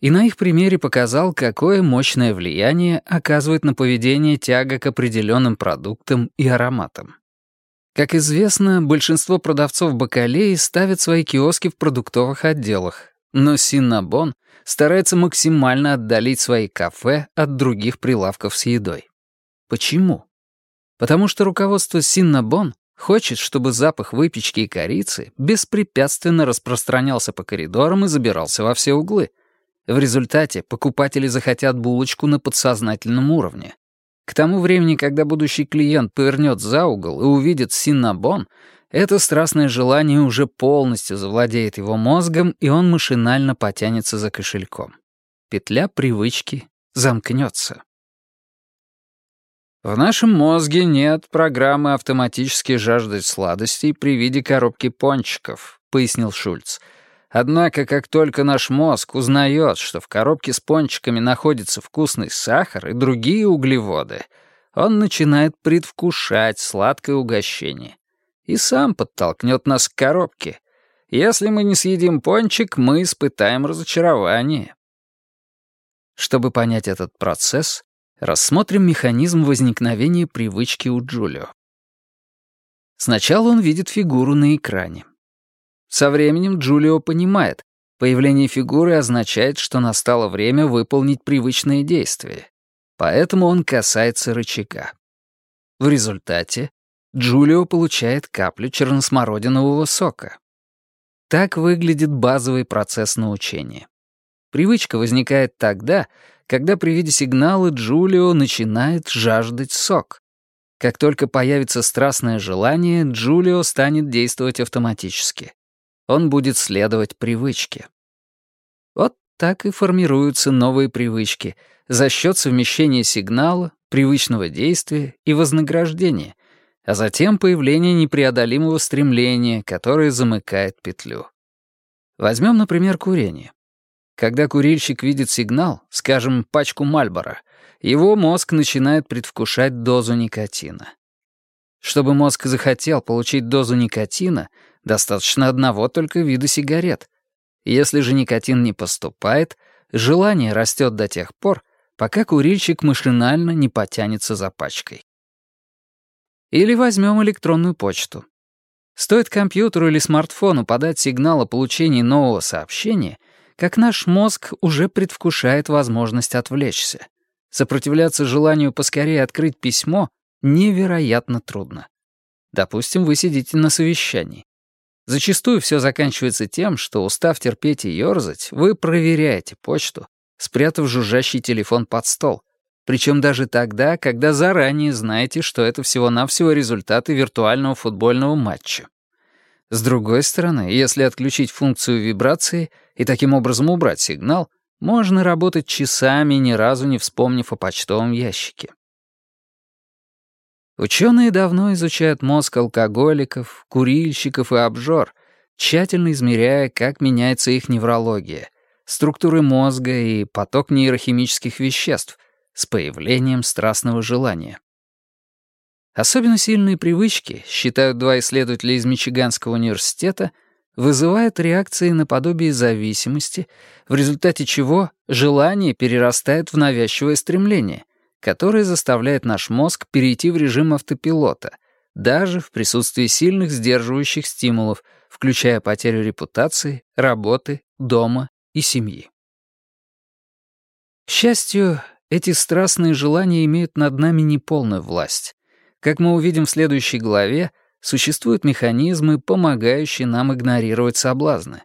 и на их примере показал, какое мощное влияние оказывает на поведение тяга к определенным продуктам и ароматам. Как известно, большинство продавцов бакалеи ставят свои киоски в продуктовых отделах, но Синнабон старается максимально отдалить свои кафе от других прилавков с едой. Почему? Потому что руководство Синнабон хочет, чтобы запах выпечки и корицы беспрепятственно распространялся по коридорам и забирался во все углы. В результате покупатели захотят булочку на подсознательном уровне, к тому времени, когда будущий клиент повернет за угол и увидит Синнабон, это страстное желание уже полностью завладеет его мозгом, и он машинально потянется за кошельком. Петля привычки замкнется. В нашем мозге нет программы автоматически жаждать сладостей при виде коробки пончиков, пояснил Шульц. Однако, как только наш мозг узнает, что в коробке с пончиками находится вкусный сахар и другие углеводы, он начинает предвкушать сладкое угощение. И сам подтолкнет нас к коробке. Если мы не съедим пончик, мы испытаем разочарование. Чтобы понять этот процесс, рассмотрим механизм возникновения привычки у Джулио. Сначала он видит фигуру на экране. Со временем Джулио понимает, появление фигуры означает, что настало время выполнить привычные действия. Поэтому он касается рычага. В результате Джулио получает каплю черносмородинового сока. Так выглядит базовый процесс научения. Привычка возникает тогда, когда при виде сигнала Джулио начинает жаждать сок. Как только появится страстное желание, Джулио станет действовать автоматически он будет следовать привычке. Вот так и формируются новые привычки за счет совмещения сигнала, привычного действия и вознаграждения, а затем появления непреодолимого стремления, которое замыкает петлю. Возьмем, например, курение. Когда курильщик видит сигнал, скажем, пачку Мальбора, его мозг начинает предвкушать дозу никотина. Чтобы мозг захотел получить дозу никотина, Достаточно одного только вида сигарет. Если же никотин не поступает, желание растет до тех пор, пока курильщик машинально не потянется за пачкой. Или возьмем электронную почту. Стоит компьютеру или смартфону подать сигнал о получении нового сообщения, как наш мозг уже предвкушает возможность отвлечься. Сопротивляться желанию поскорее открыть письмо невероятно трудно. Допустим, вы сидите на совещании. Зачастую все заканчивается тем, что, устав терпеть и ерзать, вы проверяете почту, спрятав жужжащий телефон под стол. Причем даже тогда, когда заранее знаете, что это всего-навсего результаты виртуального футбольного матча. С другой стороны, если отключить функцию вибрации и таким образом убрать сигнал, можно работать часами, ни разу не вспомнив о почтовом ящике. Ученые давно изучают мозг алкоголиков, курильщиков и обжор, тщательно измеряя, как меняется их неврология, структуры мозга и поток нейрохимических веществ с появлением страстного желания. Особенно сильные привычки, считают два исследователя из Мичиганского университета, вызывают реакции наподобие зависимости, в результате чего желание перерастает в навязчивое стремление — которое заставляет наш мозг перейти в режим автопилота, даже в присутствии сильных сдерживающих стимулов, включая потерю репутации, работы, дома и семьи. К счастью, эти страстные желания имеют над нами неполную власть. Как мы увидим в следующей главе, существуют механизмы, помогающие нам игнорировать соблазны.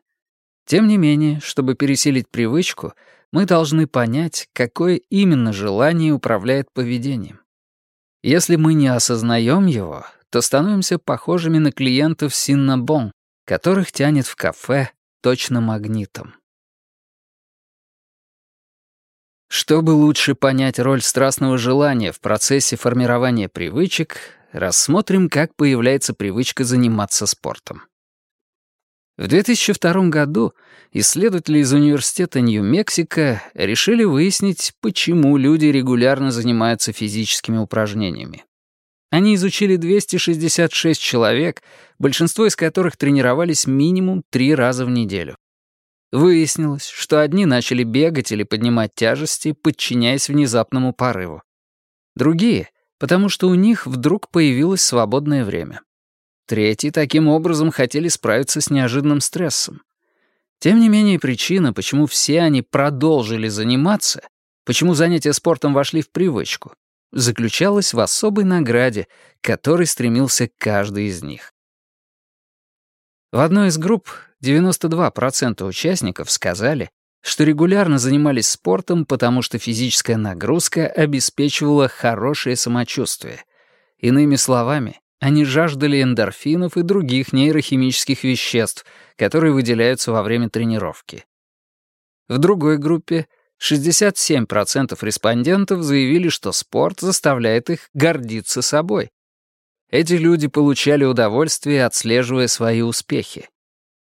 Тем не менее, чтобы пересилить привычку — мы должны понять, какое именно желание управляет поведением. Если мы не осознаем его, то становимся похожими на клиентов Синнабон, которых тянет в кафе точно магнитом. Чтобы лучше понять роль страстного желания в процессе формирования привычек, рассмотрим, как появляется привычка заниматься спортом. В 2002 году исследователи из университета Нью-Мексико решили выяснить, почему люди регулярно занимаются физическими упражнениями. Они изучили 266 человек, большинство из которых тренировались минимум три раза в неделю. Выяснилось, что одни начали бегать или поднимать тяжести, подчиняясь внезапному порыву. Другие — потому что у них вдруг появилось свободное время. Третьи таким образом хотели справиться с неожиданным стрессом. Тем не менее, причина, почему все они продолжили заниматься, почему занятия спортом вошли в привычку, заключалась в особой награде, к которой стремился каждый из них. В одной из групп 92% участников сказали, что регулярно занимались спортом, потому что физическая нагрузка обеспечивала хорошее самочувствие. Иными словами, они жаждали эндорфинов и других нейрохимических веществ, которые выделяются во время тренировки. В другой группе 67% респондентов заявили, что спорт заставляет их гордиться собой. Эти люди получали удовольствие, отслеживая свои успехи.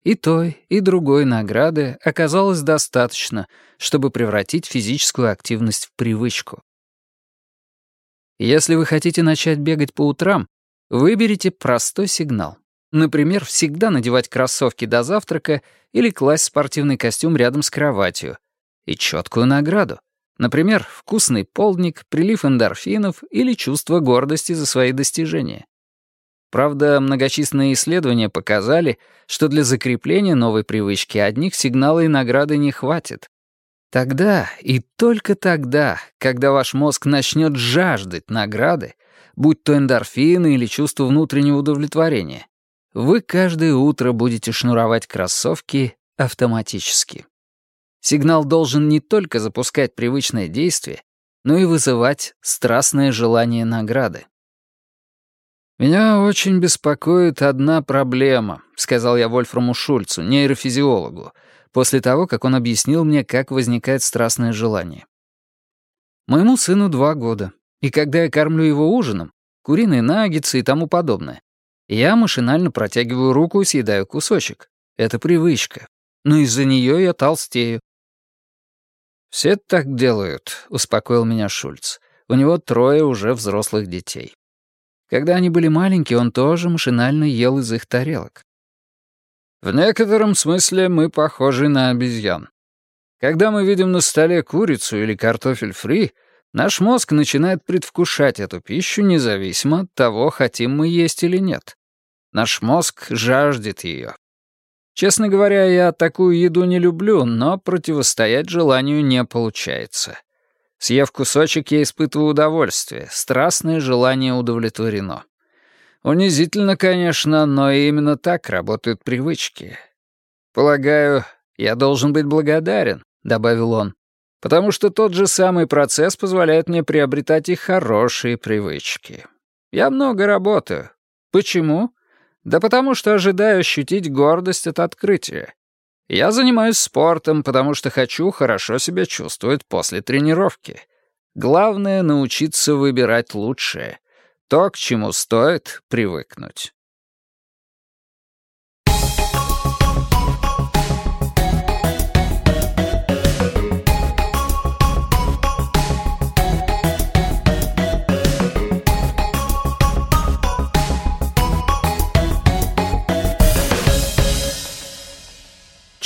И той, и другой награды оказалось достаточно, чтобы превратить физическую активность в привычку. Если вы хотите начать бегать по утрам, Выберите простой сигнал. Например, всегда надевать кроссовки до завтрака или класть спортивный костюм рядом с кроватью. И четкую награду. Например, вкусный полдник, прилив эндорфинов или чувство гордости за свои достижения. Правда, многочисленные исследования показали, что для закрепления новой привычки одних сигнала и награды не хватит. Тогда и только тогда, когда ваш мозг начнет жаждать награды, будь то эндорфины или чувство внутреннего удовлетворения, вы каждое утро будете шнуровать кроссовки автоматически. Сигнал должен не только запускать привычное действие, но и вызывать страстное желание награды. «Меня очень беспокоит одна проблема», — сказал я Вольфраму Шульцу, нейрофизиологу, после того, как он объяснил мне, как возникает страстное желание. Моему сыну два года. И когда я кормлю его ужином, куриные наггетсы и тому подобное, я машинально протягиваю руку и съедаю кусочек. Это привычка. Но из-за нее я толстею. «Все так делают», — успокоил меня Шульц. «У него трое уже взрослых детей. Когда они были маленькие, он тоже машинально ел из их тарелок. В некотором смысле мы похожи на обезьян. Когда мы видим на столе курицу или картофель фри, Наш мозг начинает предвкушать эту пищу независимо от того, хотим мы есть или нет. Наш мозг жаждет ее. Честно говоря, я такую еду не люблю, но противостоять желанию не получается. Съев кусочек, я испытываю удовольствие, страстное желание удовлетворено. Унизительно, конечно, но именно так работают привычки. «Полагаю, я должен быть благодарен», — добавил он потому что тот же самый процесс позволяет мне приобретать и хорошие привычки. Я много работаю. Почему? Да потому что ожидаю ощутить гордость от открытия. Я занимаюсь спортом, потому что хочу хорошо себя чувствовать после тренировки. Главное — научиться выбирать лучшее. То, к чему стоит привыкнуть.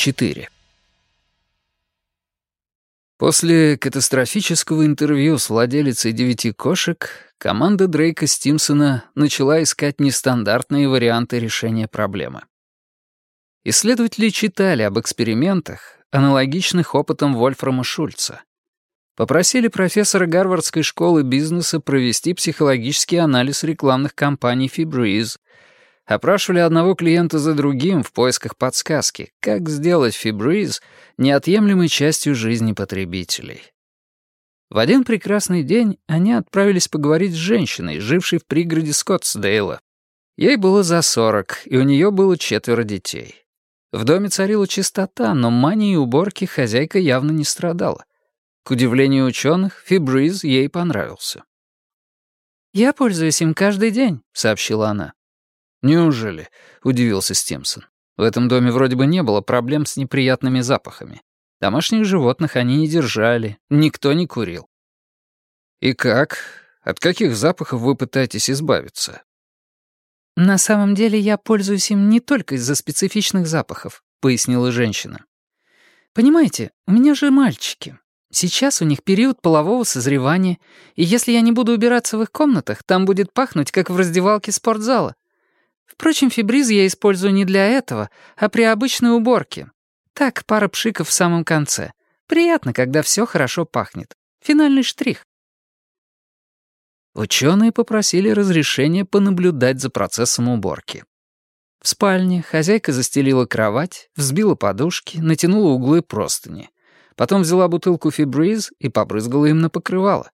4. После катастрофического интервью с владелицей девяти кошек команда Дрейка Стимсона начала искать нестандартные варианты решения проблемы. Исследователи читали об экспериментах, аналогичных опытам Вольфрама Шульца. Попросили профессора Гарвардской школы бизнеса провести психологический анализ рекламных кампаний «Фибруиз», опрашивали одного клиента за другим в поисках подсказки, как сделать фибриз неотъемлемой частью жизни потребителей. В один прекрасный день они отправились поговорить с женщиной, жившей в пригороде Скоттсдейла. Ей было за сорок, и у нее было четверо детей. В доме царила чистота, но мании и уборки хозяйка явно не страдала. К удивлению ученых, фибриз ей понравился. «Я пользуюсь им каждый день», — сообщила она. «Неужели?» — удивился Стимсон. «В этом доме вроде бы не было проблем с неприятными запахами. Домашних животных они не держали, никто не курил». «И как? От каких запахов вы пытаетесь избавиться?» «На самом деле я пользуюсь им не только из-за специфичных запахов», — пояснила женщина. «Понимаете, у меня же мальчики. Сейчас у них период полового созревания, и если я не буду убираться в их комнатах, там будет пахнуть, как в раздевалке спортзала. Впрочем, фибриз я использую не для этого, а при обычной уборке. Так, пара пшиков в самом конце. Приятно, когда все хорошо пахнет. Финальный штрих. Ученые попросили разрешения понаблюдать за процессом уборки. В спальне хозяйка застелила кровать, взбила подушки, натянула углы простыни. Потом взяла бутылку фибриз и побрызгала им на покрывало.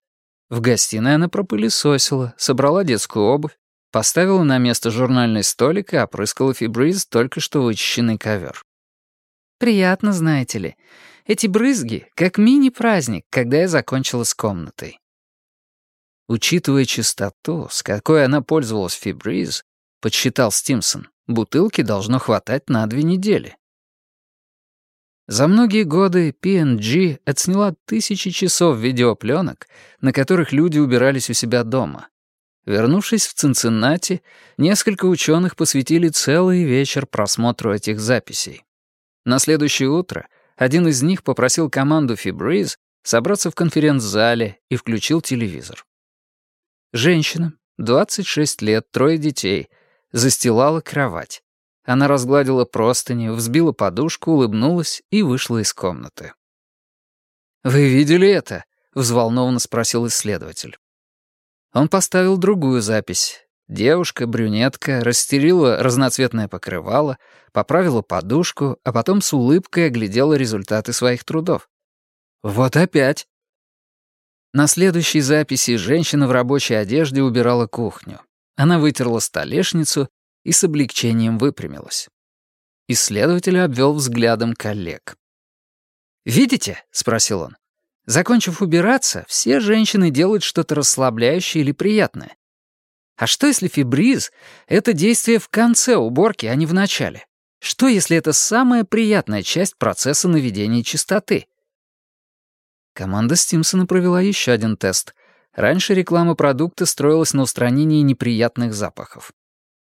В гостиной она пропылесосила, собрала детскую обувь, поставила на место журнальный столик и опрыскала фибриз только что вычищенный ковер. «Приятно, знаете ли. Эти брызги — как мини-праздник, когда я закончила с комнатой». Учитывая чистоту, с какой она пользовалась фибриз, подсчитал Стимсон, бутылки должно хватать на две недели. За многие годы P&G отсняла тысячи часов видеопленок, на которых люди убирались у себя дома, Вернувшись в Цинциннати, несколько ученых посвятили целый вечер просмотру этих записей. На следующее утро один из них попросил команду Фибриз собраться в конференц-зале и включил телевизор. Женщина, 26 лет, трое детей, застилала кровать. Она разгладила простыни, взбила подушку, улыбнулась и вышла из комнаты. «Вы видели это?» — взволнованно спросил исследователь. Он поставил другую запись. Девушка, брюнетка, растерила разноцветное покрывало, поправила подушку, а потом с улыбкой оглядела результаты своих трудов. «Вот опять!» На следующей записи женщина в рабочей одежде убирала кухню. Она вытерла столешницу и с облегчением выпрямилась. Исследователь обвел взглядом коллег. «Видите?» — спросил он. Закончив убираться, все женщины делают что-то расслабляющее или приятное. А что если фибриз — это действие в конце уборки, а не в начале? Что если это самая приятная часть процесса наведения чистоты? Команда Стимсона провела еще один тест. Раньше реклама продукта строилась на устранении неприятных запахов.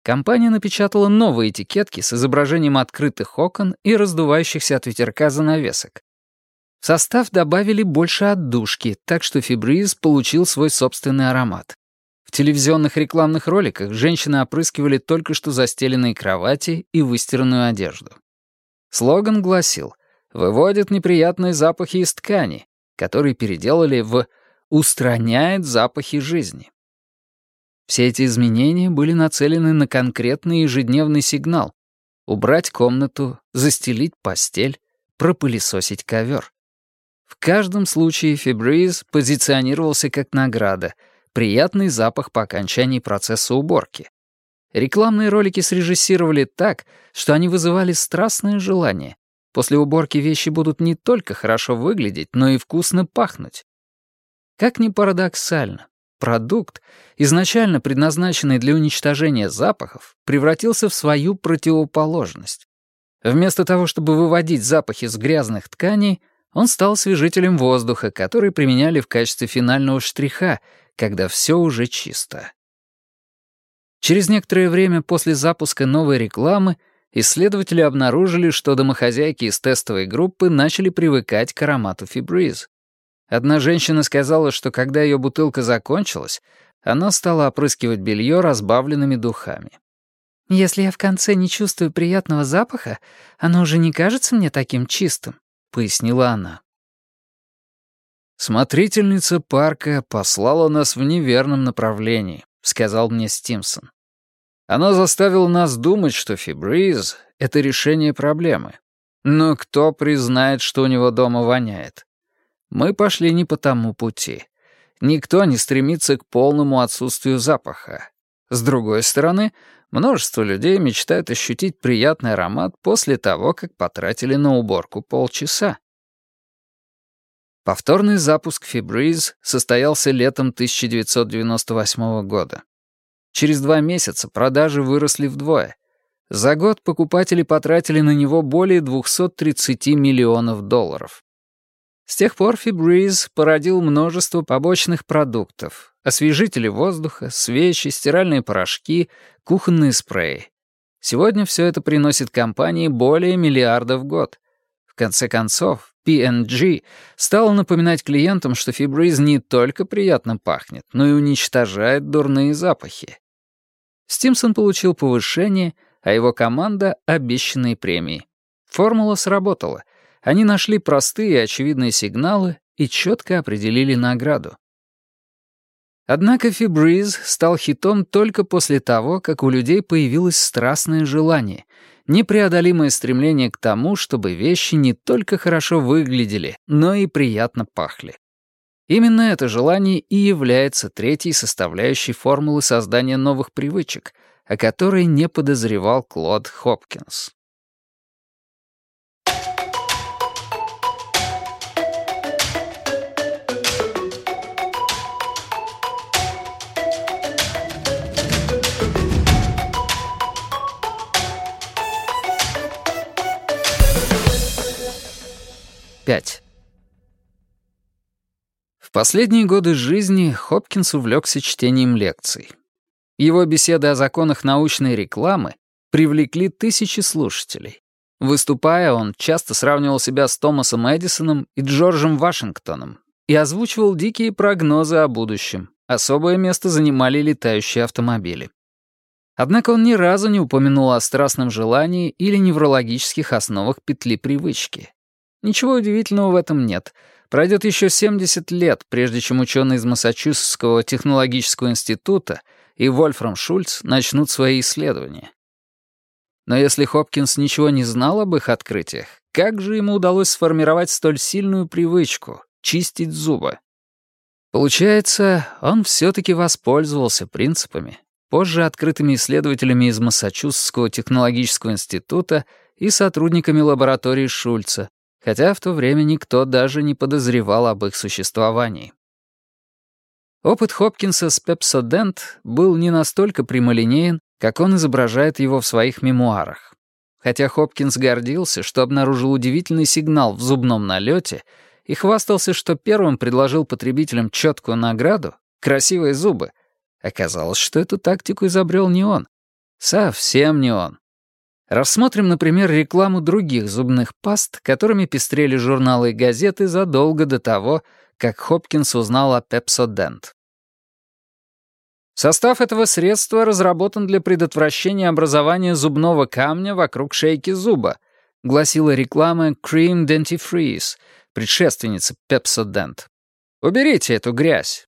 Компания напечатала новые этикетки с изображением открытых окон и раздувающихся от ветерка занавесок. В состав добавили больше отдушки, так что фибриз получил свой собственный аромат. В телевизионных рекламных роликах женщины опрыскивали только что застеленные кровати и выстиранную одежду. Слоган гласил «Выводит неприятные запахи из ткани», которые переделали в «Устраняет запахи жизни». Все эти изменения были нацелены на конкретный ежедневный сигнал — убрать комнату, застелить постель, пропылесосить ковер. В каждом случае фибриз позиционировался как награда, приятный запах по окончании процесса уборки. Рекламные ролики срежиссировали так, что они вызывали страстное желание. После уборки вещи будут не только хорошо выглядеть, но и вкусно пахнуть. Как ни парадоксально, продукт, изначально предназначенный для уничтожения запахов, превратился в свою противоположность. Вместо того, чтобы выводить запахи с грязных тканей, он стал свежителем воздуха, который применяли в качестве финального штриха, когда все уже чисто. Через некоторое время после запуска новой рекламы исследователи обнаружили, что домохозяйки из тестовой группы начали привыкать к аромату фибриз. Одна женщина сказала, что когда ее бутылка закончилась, она стала опрыскивать белье разбавленными духами. «Если я в конце не чувствую приятного запаха, оно уже не кажется мне таким чистым пояснила она. «Смотрительница парка послала нас в неверном направлении», — сказал мне Стимсон. «Она заставила нас думать, что фибриз — это решение проблемы. Но кто признает, что у него дома воняет? Мы пошли не по тому пути. Никто не стремится к полному отсутствию запаха. С другой стороны, Множество людей мечтают ощутить приятный аромат после того, как потратили на уборку полчаса. Повторный запуск Febreze состоялся летом 1998 года. Через два месяца продажи выросли вдвое. За год покупатели потратили на него более 230 миллионов долларов. С тех пор Febreze породил множество побочных продуктов, Освежители воздуха, свечи, стиральные порошки, кухонные спреи. Сегодня все это приносит компании более миллиарда в год. В конце концов, P&G стала напоминать клиентам, что фибриз не только приятно пахнет, но и уничтожает дурные запахи. Стимсон получил повышение, а его команда — обещанные премии. Формула сработала. Они нашли простые и очевидные сигналы и четко определили награду. Однако «Фибриз» стал хитом только после того, как у людей появилось страстное желание, непреодолимое стремление к тому, чтобы вещи не только хорошо выглядели, но и приятно пахли. Именно это желание и является третьей составляющей формулы создания новых привычек, о которой не подозревал Клод Хопкинс. 5. В последние годы жизни Хопкинс увлекся чтением лекций. Его беседы о законах научной рекламы привлекли тысячи слушателей. Выступая, он часто сравнивал себя с Томасом Эдисоном и Джорджем Вашингтоном и озвучивал дикие прогнозы о будущем. Особое место занимали летающие автомобили. Однако он ни разу не упомянул о страстном желании или неврологических основах петли привычки. Ничего удивительного в этом нет. Пройдет еще 70 лет, прежде чем ученые из Массачусетского технологического института и Вольфрам Шульц начнут свои исследования. Но если Хопкинс ничего не знал об их открытиях, как же ему удалось сформировать столь сильную привычку — чистить зубы? Получается, он все-таки воспользовался принципами, позже открытыми исследователями из Массачусетского технологического института и сотрудниками лаборатории Шульца, хотя в то время никто даже не подозревал об их существовании. Опыт Хопкинса с пепсодент был не настолько прямолинеен, как он изображает его в своих мемуарах. Хотя Хопкинс гордился, что обнаружил удивительный сигнал в зубном налете и хвастался, что первым предложил потребителям четкую награду — красивые зубы, оказалось, что эту тактику изобрел не он. Совсем не он. Рассмотрим, например, рекламу других зубных паст, которыми пестрели журналы и газеты задолго до того, как Хопкинс узнал о Пепсодент. Состав этого средства разработан для предотвращения образования зубного камня вокруг шейки зуба, гласила реклама Cream Dentifreeze, предшественница Pepsodent. Уберите эту грязь.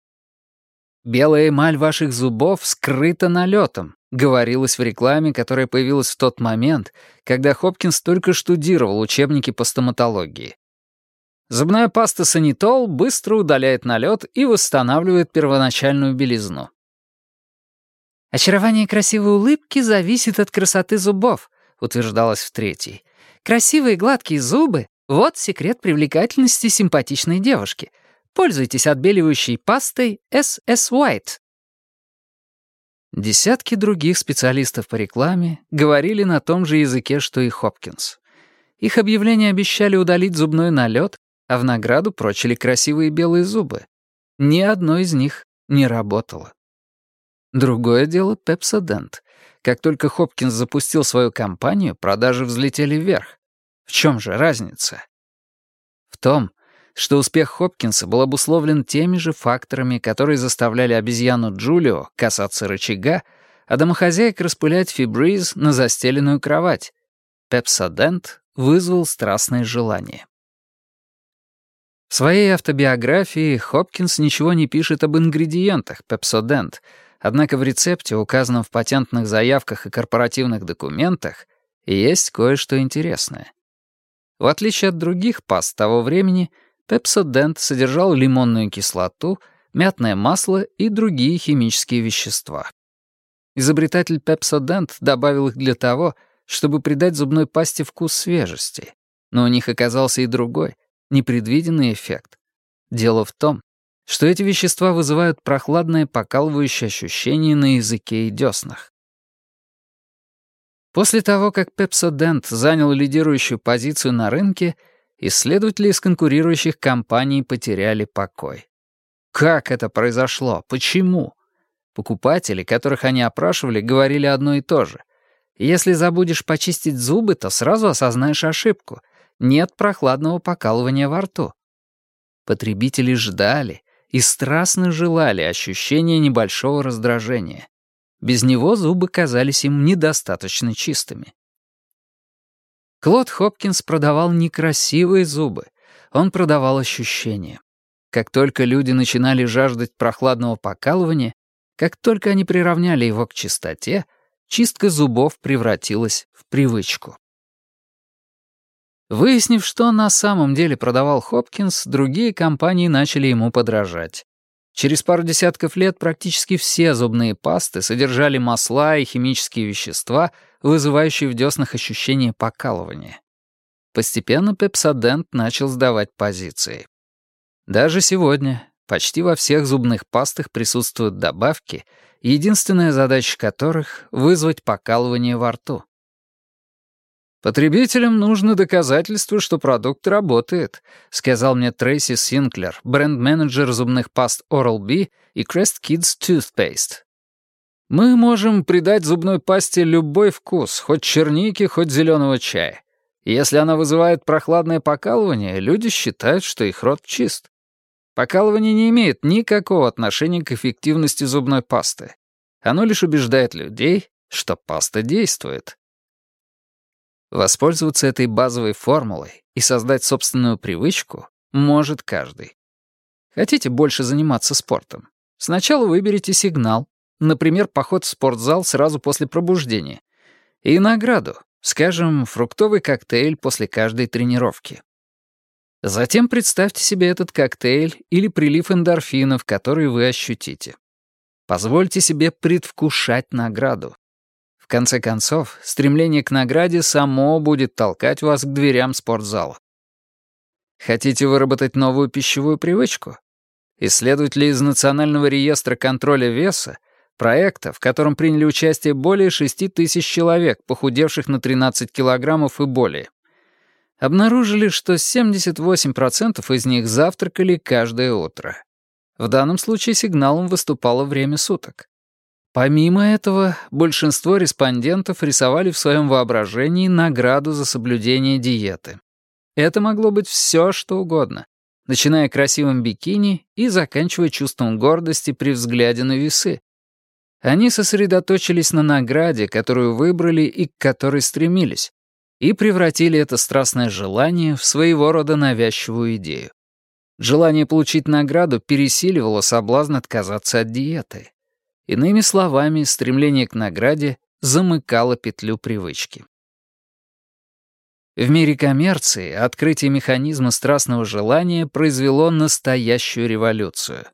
Белая эмаль ваших зубов скрыта налетом, говорилось в рекламе, которая появилась в тот момент, когда Хопкинс только штудировал учебники по стоматологии. Зубная паста санитол быстро удаляет налет и восстанавливает первоначальную белизну. «Очарование красивой улыбки зависит от красоты зубов», — утверждалось в третьей. «Красивые гладкие зубы — вот секрет привлекательности симпатичной девушки. Пользуйтесь отбеливающей пастой SS White. Десятки других специалистов по рекламе говорили на том же языке, что и Хопкинс. Их объявления обещали удалить зубной налет, а в награду прочили красивые белые зубы. Ни одно из них не работало. Другое дело Пепсодент. Как только Хопкинс запустил свою компанию, продажи взлетели вверх. В чем же разница? В том, что успех Хопкинса был обусловлен теми же факторами, которые заставляли обезьяну Джулио касаться рычага, а домохозяек распылять фибриз на застеленную кровать. Пепсодент вызвал страстное желание. В своей автобиографии Хопкинс ничего не пишет об ингредиентах Пепсодент, однако в рецепте, указанном в патентных заявках и корпоративных документах, есть кое-что интересное. В отличие от других паст того времени — Пепсодент содержал лимонную кислоту, мятное масло и другие химические вещества. Изобретатель Пепсодент добавил их для того, чтобы придать зубной пасте вкус свежести. Но у них оказался и другой, непредвиденный эффект. Дело в том, что эти вещества вызывают прохладное покалывающее ощущение на языке и деснах. После того, как Пепсодент занял лидирующую позицию на рынке — исследователи из конкурирующих компаний потеряли покой. Как это произошло? Почему? Покупатели, которых они опрашивали, говорили одно и то же. Если забудешь почистить зубы, то сразу осознаешь ошибку. Нет прохладного покалывания во рту. Потребители ждали и страстно желали ощущения небольшого раздражения. Без него зубы казались им недостаточно чистыми. Клод Хопкинс продавал некрасивые зубы, он продавал ощущения. Как только люди начинали жаждать прохладного покалывания, как только они приравняли его к чистоте, чистка зубов превратилась в привычку. Выяснив, что на самом деле продавал Хопкинс, другие компании начали ему подражать. Через пару десятков лет практически все зубные пасты содержали масла и химические вещества, вызывающие в дёснах ощущение покалывания. Постепенно пепсодент начал сдавать позиции. Даже сегодня почти во всех зубных пастах присутствуют добавки, единственная задача которых — вызвать покалывание во рту. «Потребителям нужно доказательство, что продукт работает», сказал мне Трейси Синклер, бренд-менеджер зубных паст Oral-B и Crest Kids Toothpaste. «Мы можем придать зубной пасте любой вкус, хоть черники, хоть зеленого чая. Если она вызывает прохладное покалывание, люди считают, что их рот чист. Покалывание не имеет никакого отношения к эффективности зубной пасты. Оно лишь убеждает людей, что паста действует. Воспользоваться этой базовой формулой и создать собственную привычку может каждый. Хотите больше заниматься спортом? Сначала выберите сигнал, например, поход в спортзал сразу после пробуждения, и награду, скажем, фруктовый коктейль после каждой тренировки. Затем представьте себе этот коктейль или прилив эндорфинов, который вы ощутите. Позвольте себе предвкушать награду, в конце концов, стремление к награде само будет толкать вас к дверям спортзала. Хотите выработать новую пищевую привычку? Исследователи из Национального реестра контроля веса проекта, в котором приняли участие более 6 тысяч человек, похудевших на 13 килограммов и более, обнаружили, что 78% из них завтракали каждое утро. В данном случае сигналом выступало время суток. Помимо этого, большинство респондентов рисовали в своем воображении награду за соблюдение диеты. Это могло быть все, что угодно, начиная красивым бикини и заканчивая чувством гордости при взгляде на весы. Они сосредоточились на награде, которую выбрали и к которой стремились, и превратили это страстное желание в своего рода навязчивую идею. Желание получить награду пересиливало соблазн отказаться от диеты. Иными словами, стремление к награде замыкало петлю привычки. В мире коммерции открытие механизма страстного желания произвело настоящую революцию.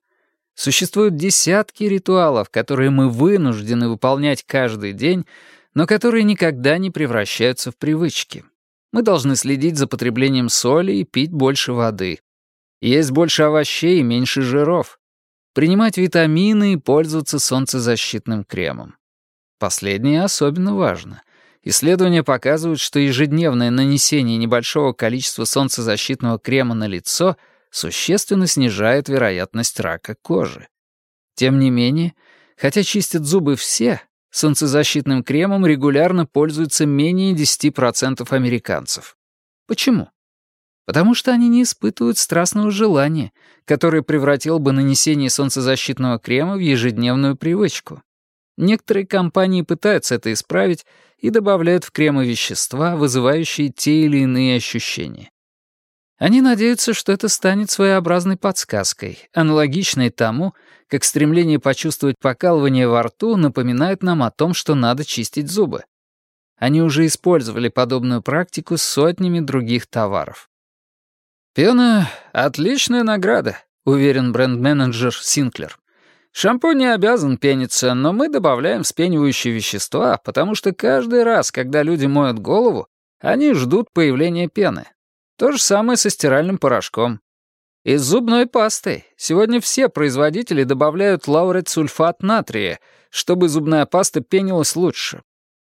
Существуют десятки ритуалов, которые мы вынуждены выполнять каждый день, но которые никогда не превращаются в привычки. Мы должны следить за потреблением соли и пить больше воды. Есть больше овощей и меньше жиров принимать витамины и пользоваться солнцезащитным кремом. Последнее особенно важно. Исследования показывают, что ежедневное нанесение небольшого количества солнцезащитного крема на лицо существенно снижает вероятность рака кожи. Тем не менее, хотя чистят зубы все, солнцезащитным кремом регулярно пользуются менее 10% американцев. Почему? потому что они не испытывают страстного желания, которое превратило бы нанесение солнцезащитного крема в ежедневную привычку. Некоторые компании пытаются это исправить и добавляют в кремы вещества, вызывающие те или иные ощущения. Они надеются, что это станет своеобразной подсказкой, аналогичной тому, как стремление почувствовать покалывание во рту напоминает нам о том, что надо чистить зубы. Они уже использовали подобную практику с сотнями других товаров. «Пена — отличная награда», — уверен бренд-менеджер Синклер. «Шампунь не обязан пениться, но мы добавляем вспенивающие вещества, потому что каждый раз, когда люди моют голову, они ждут появления пены. То же самое со стиральным порошком. И с зубной пастой. Сегодня все производители добавляют лауретсульфат натрия, чтобы зубная паста пенилась лучше,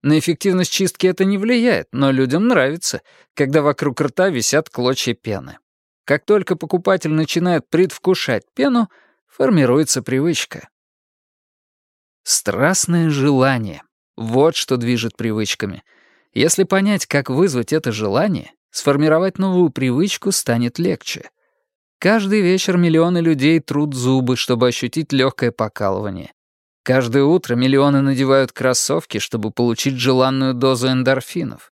на эффективность чистки это не влияет, но людям нравится, когда вокруг рта висят клочья пены. Как только покупатель начинает предвкушать пену, формируется привычка. Страстное желание. Вот что движет привычками. Если понять, как вызвать это желание, сформировать новую привычку станет легче. Каждый вечер миллионы людей трут зубы, чтобы ощутить легкое покалывание. Каждое утро миллионы надевают кроссовки, чтобы получить желанную дозу эндорфинов.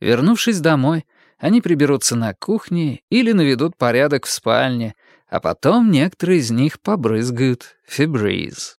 Вернувшись домой, они приберутся на кухне или наведут порядок в спальне, а потом некоторые из них побрызгают фибриз.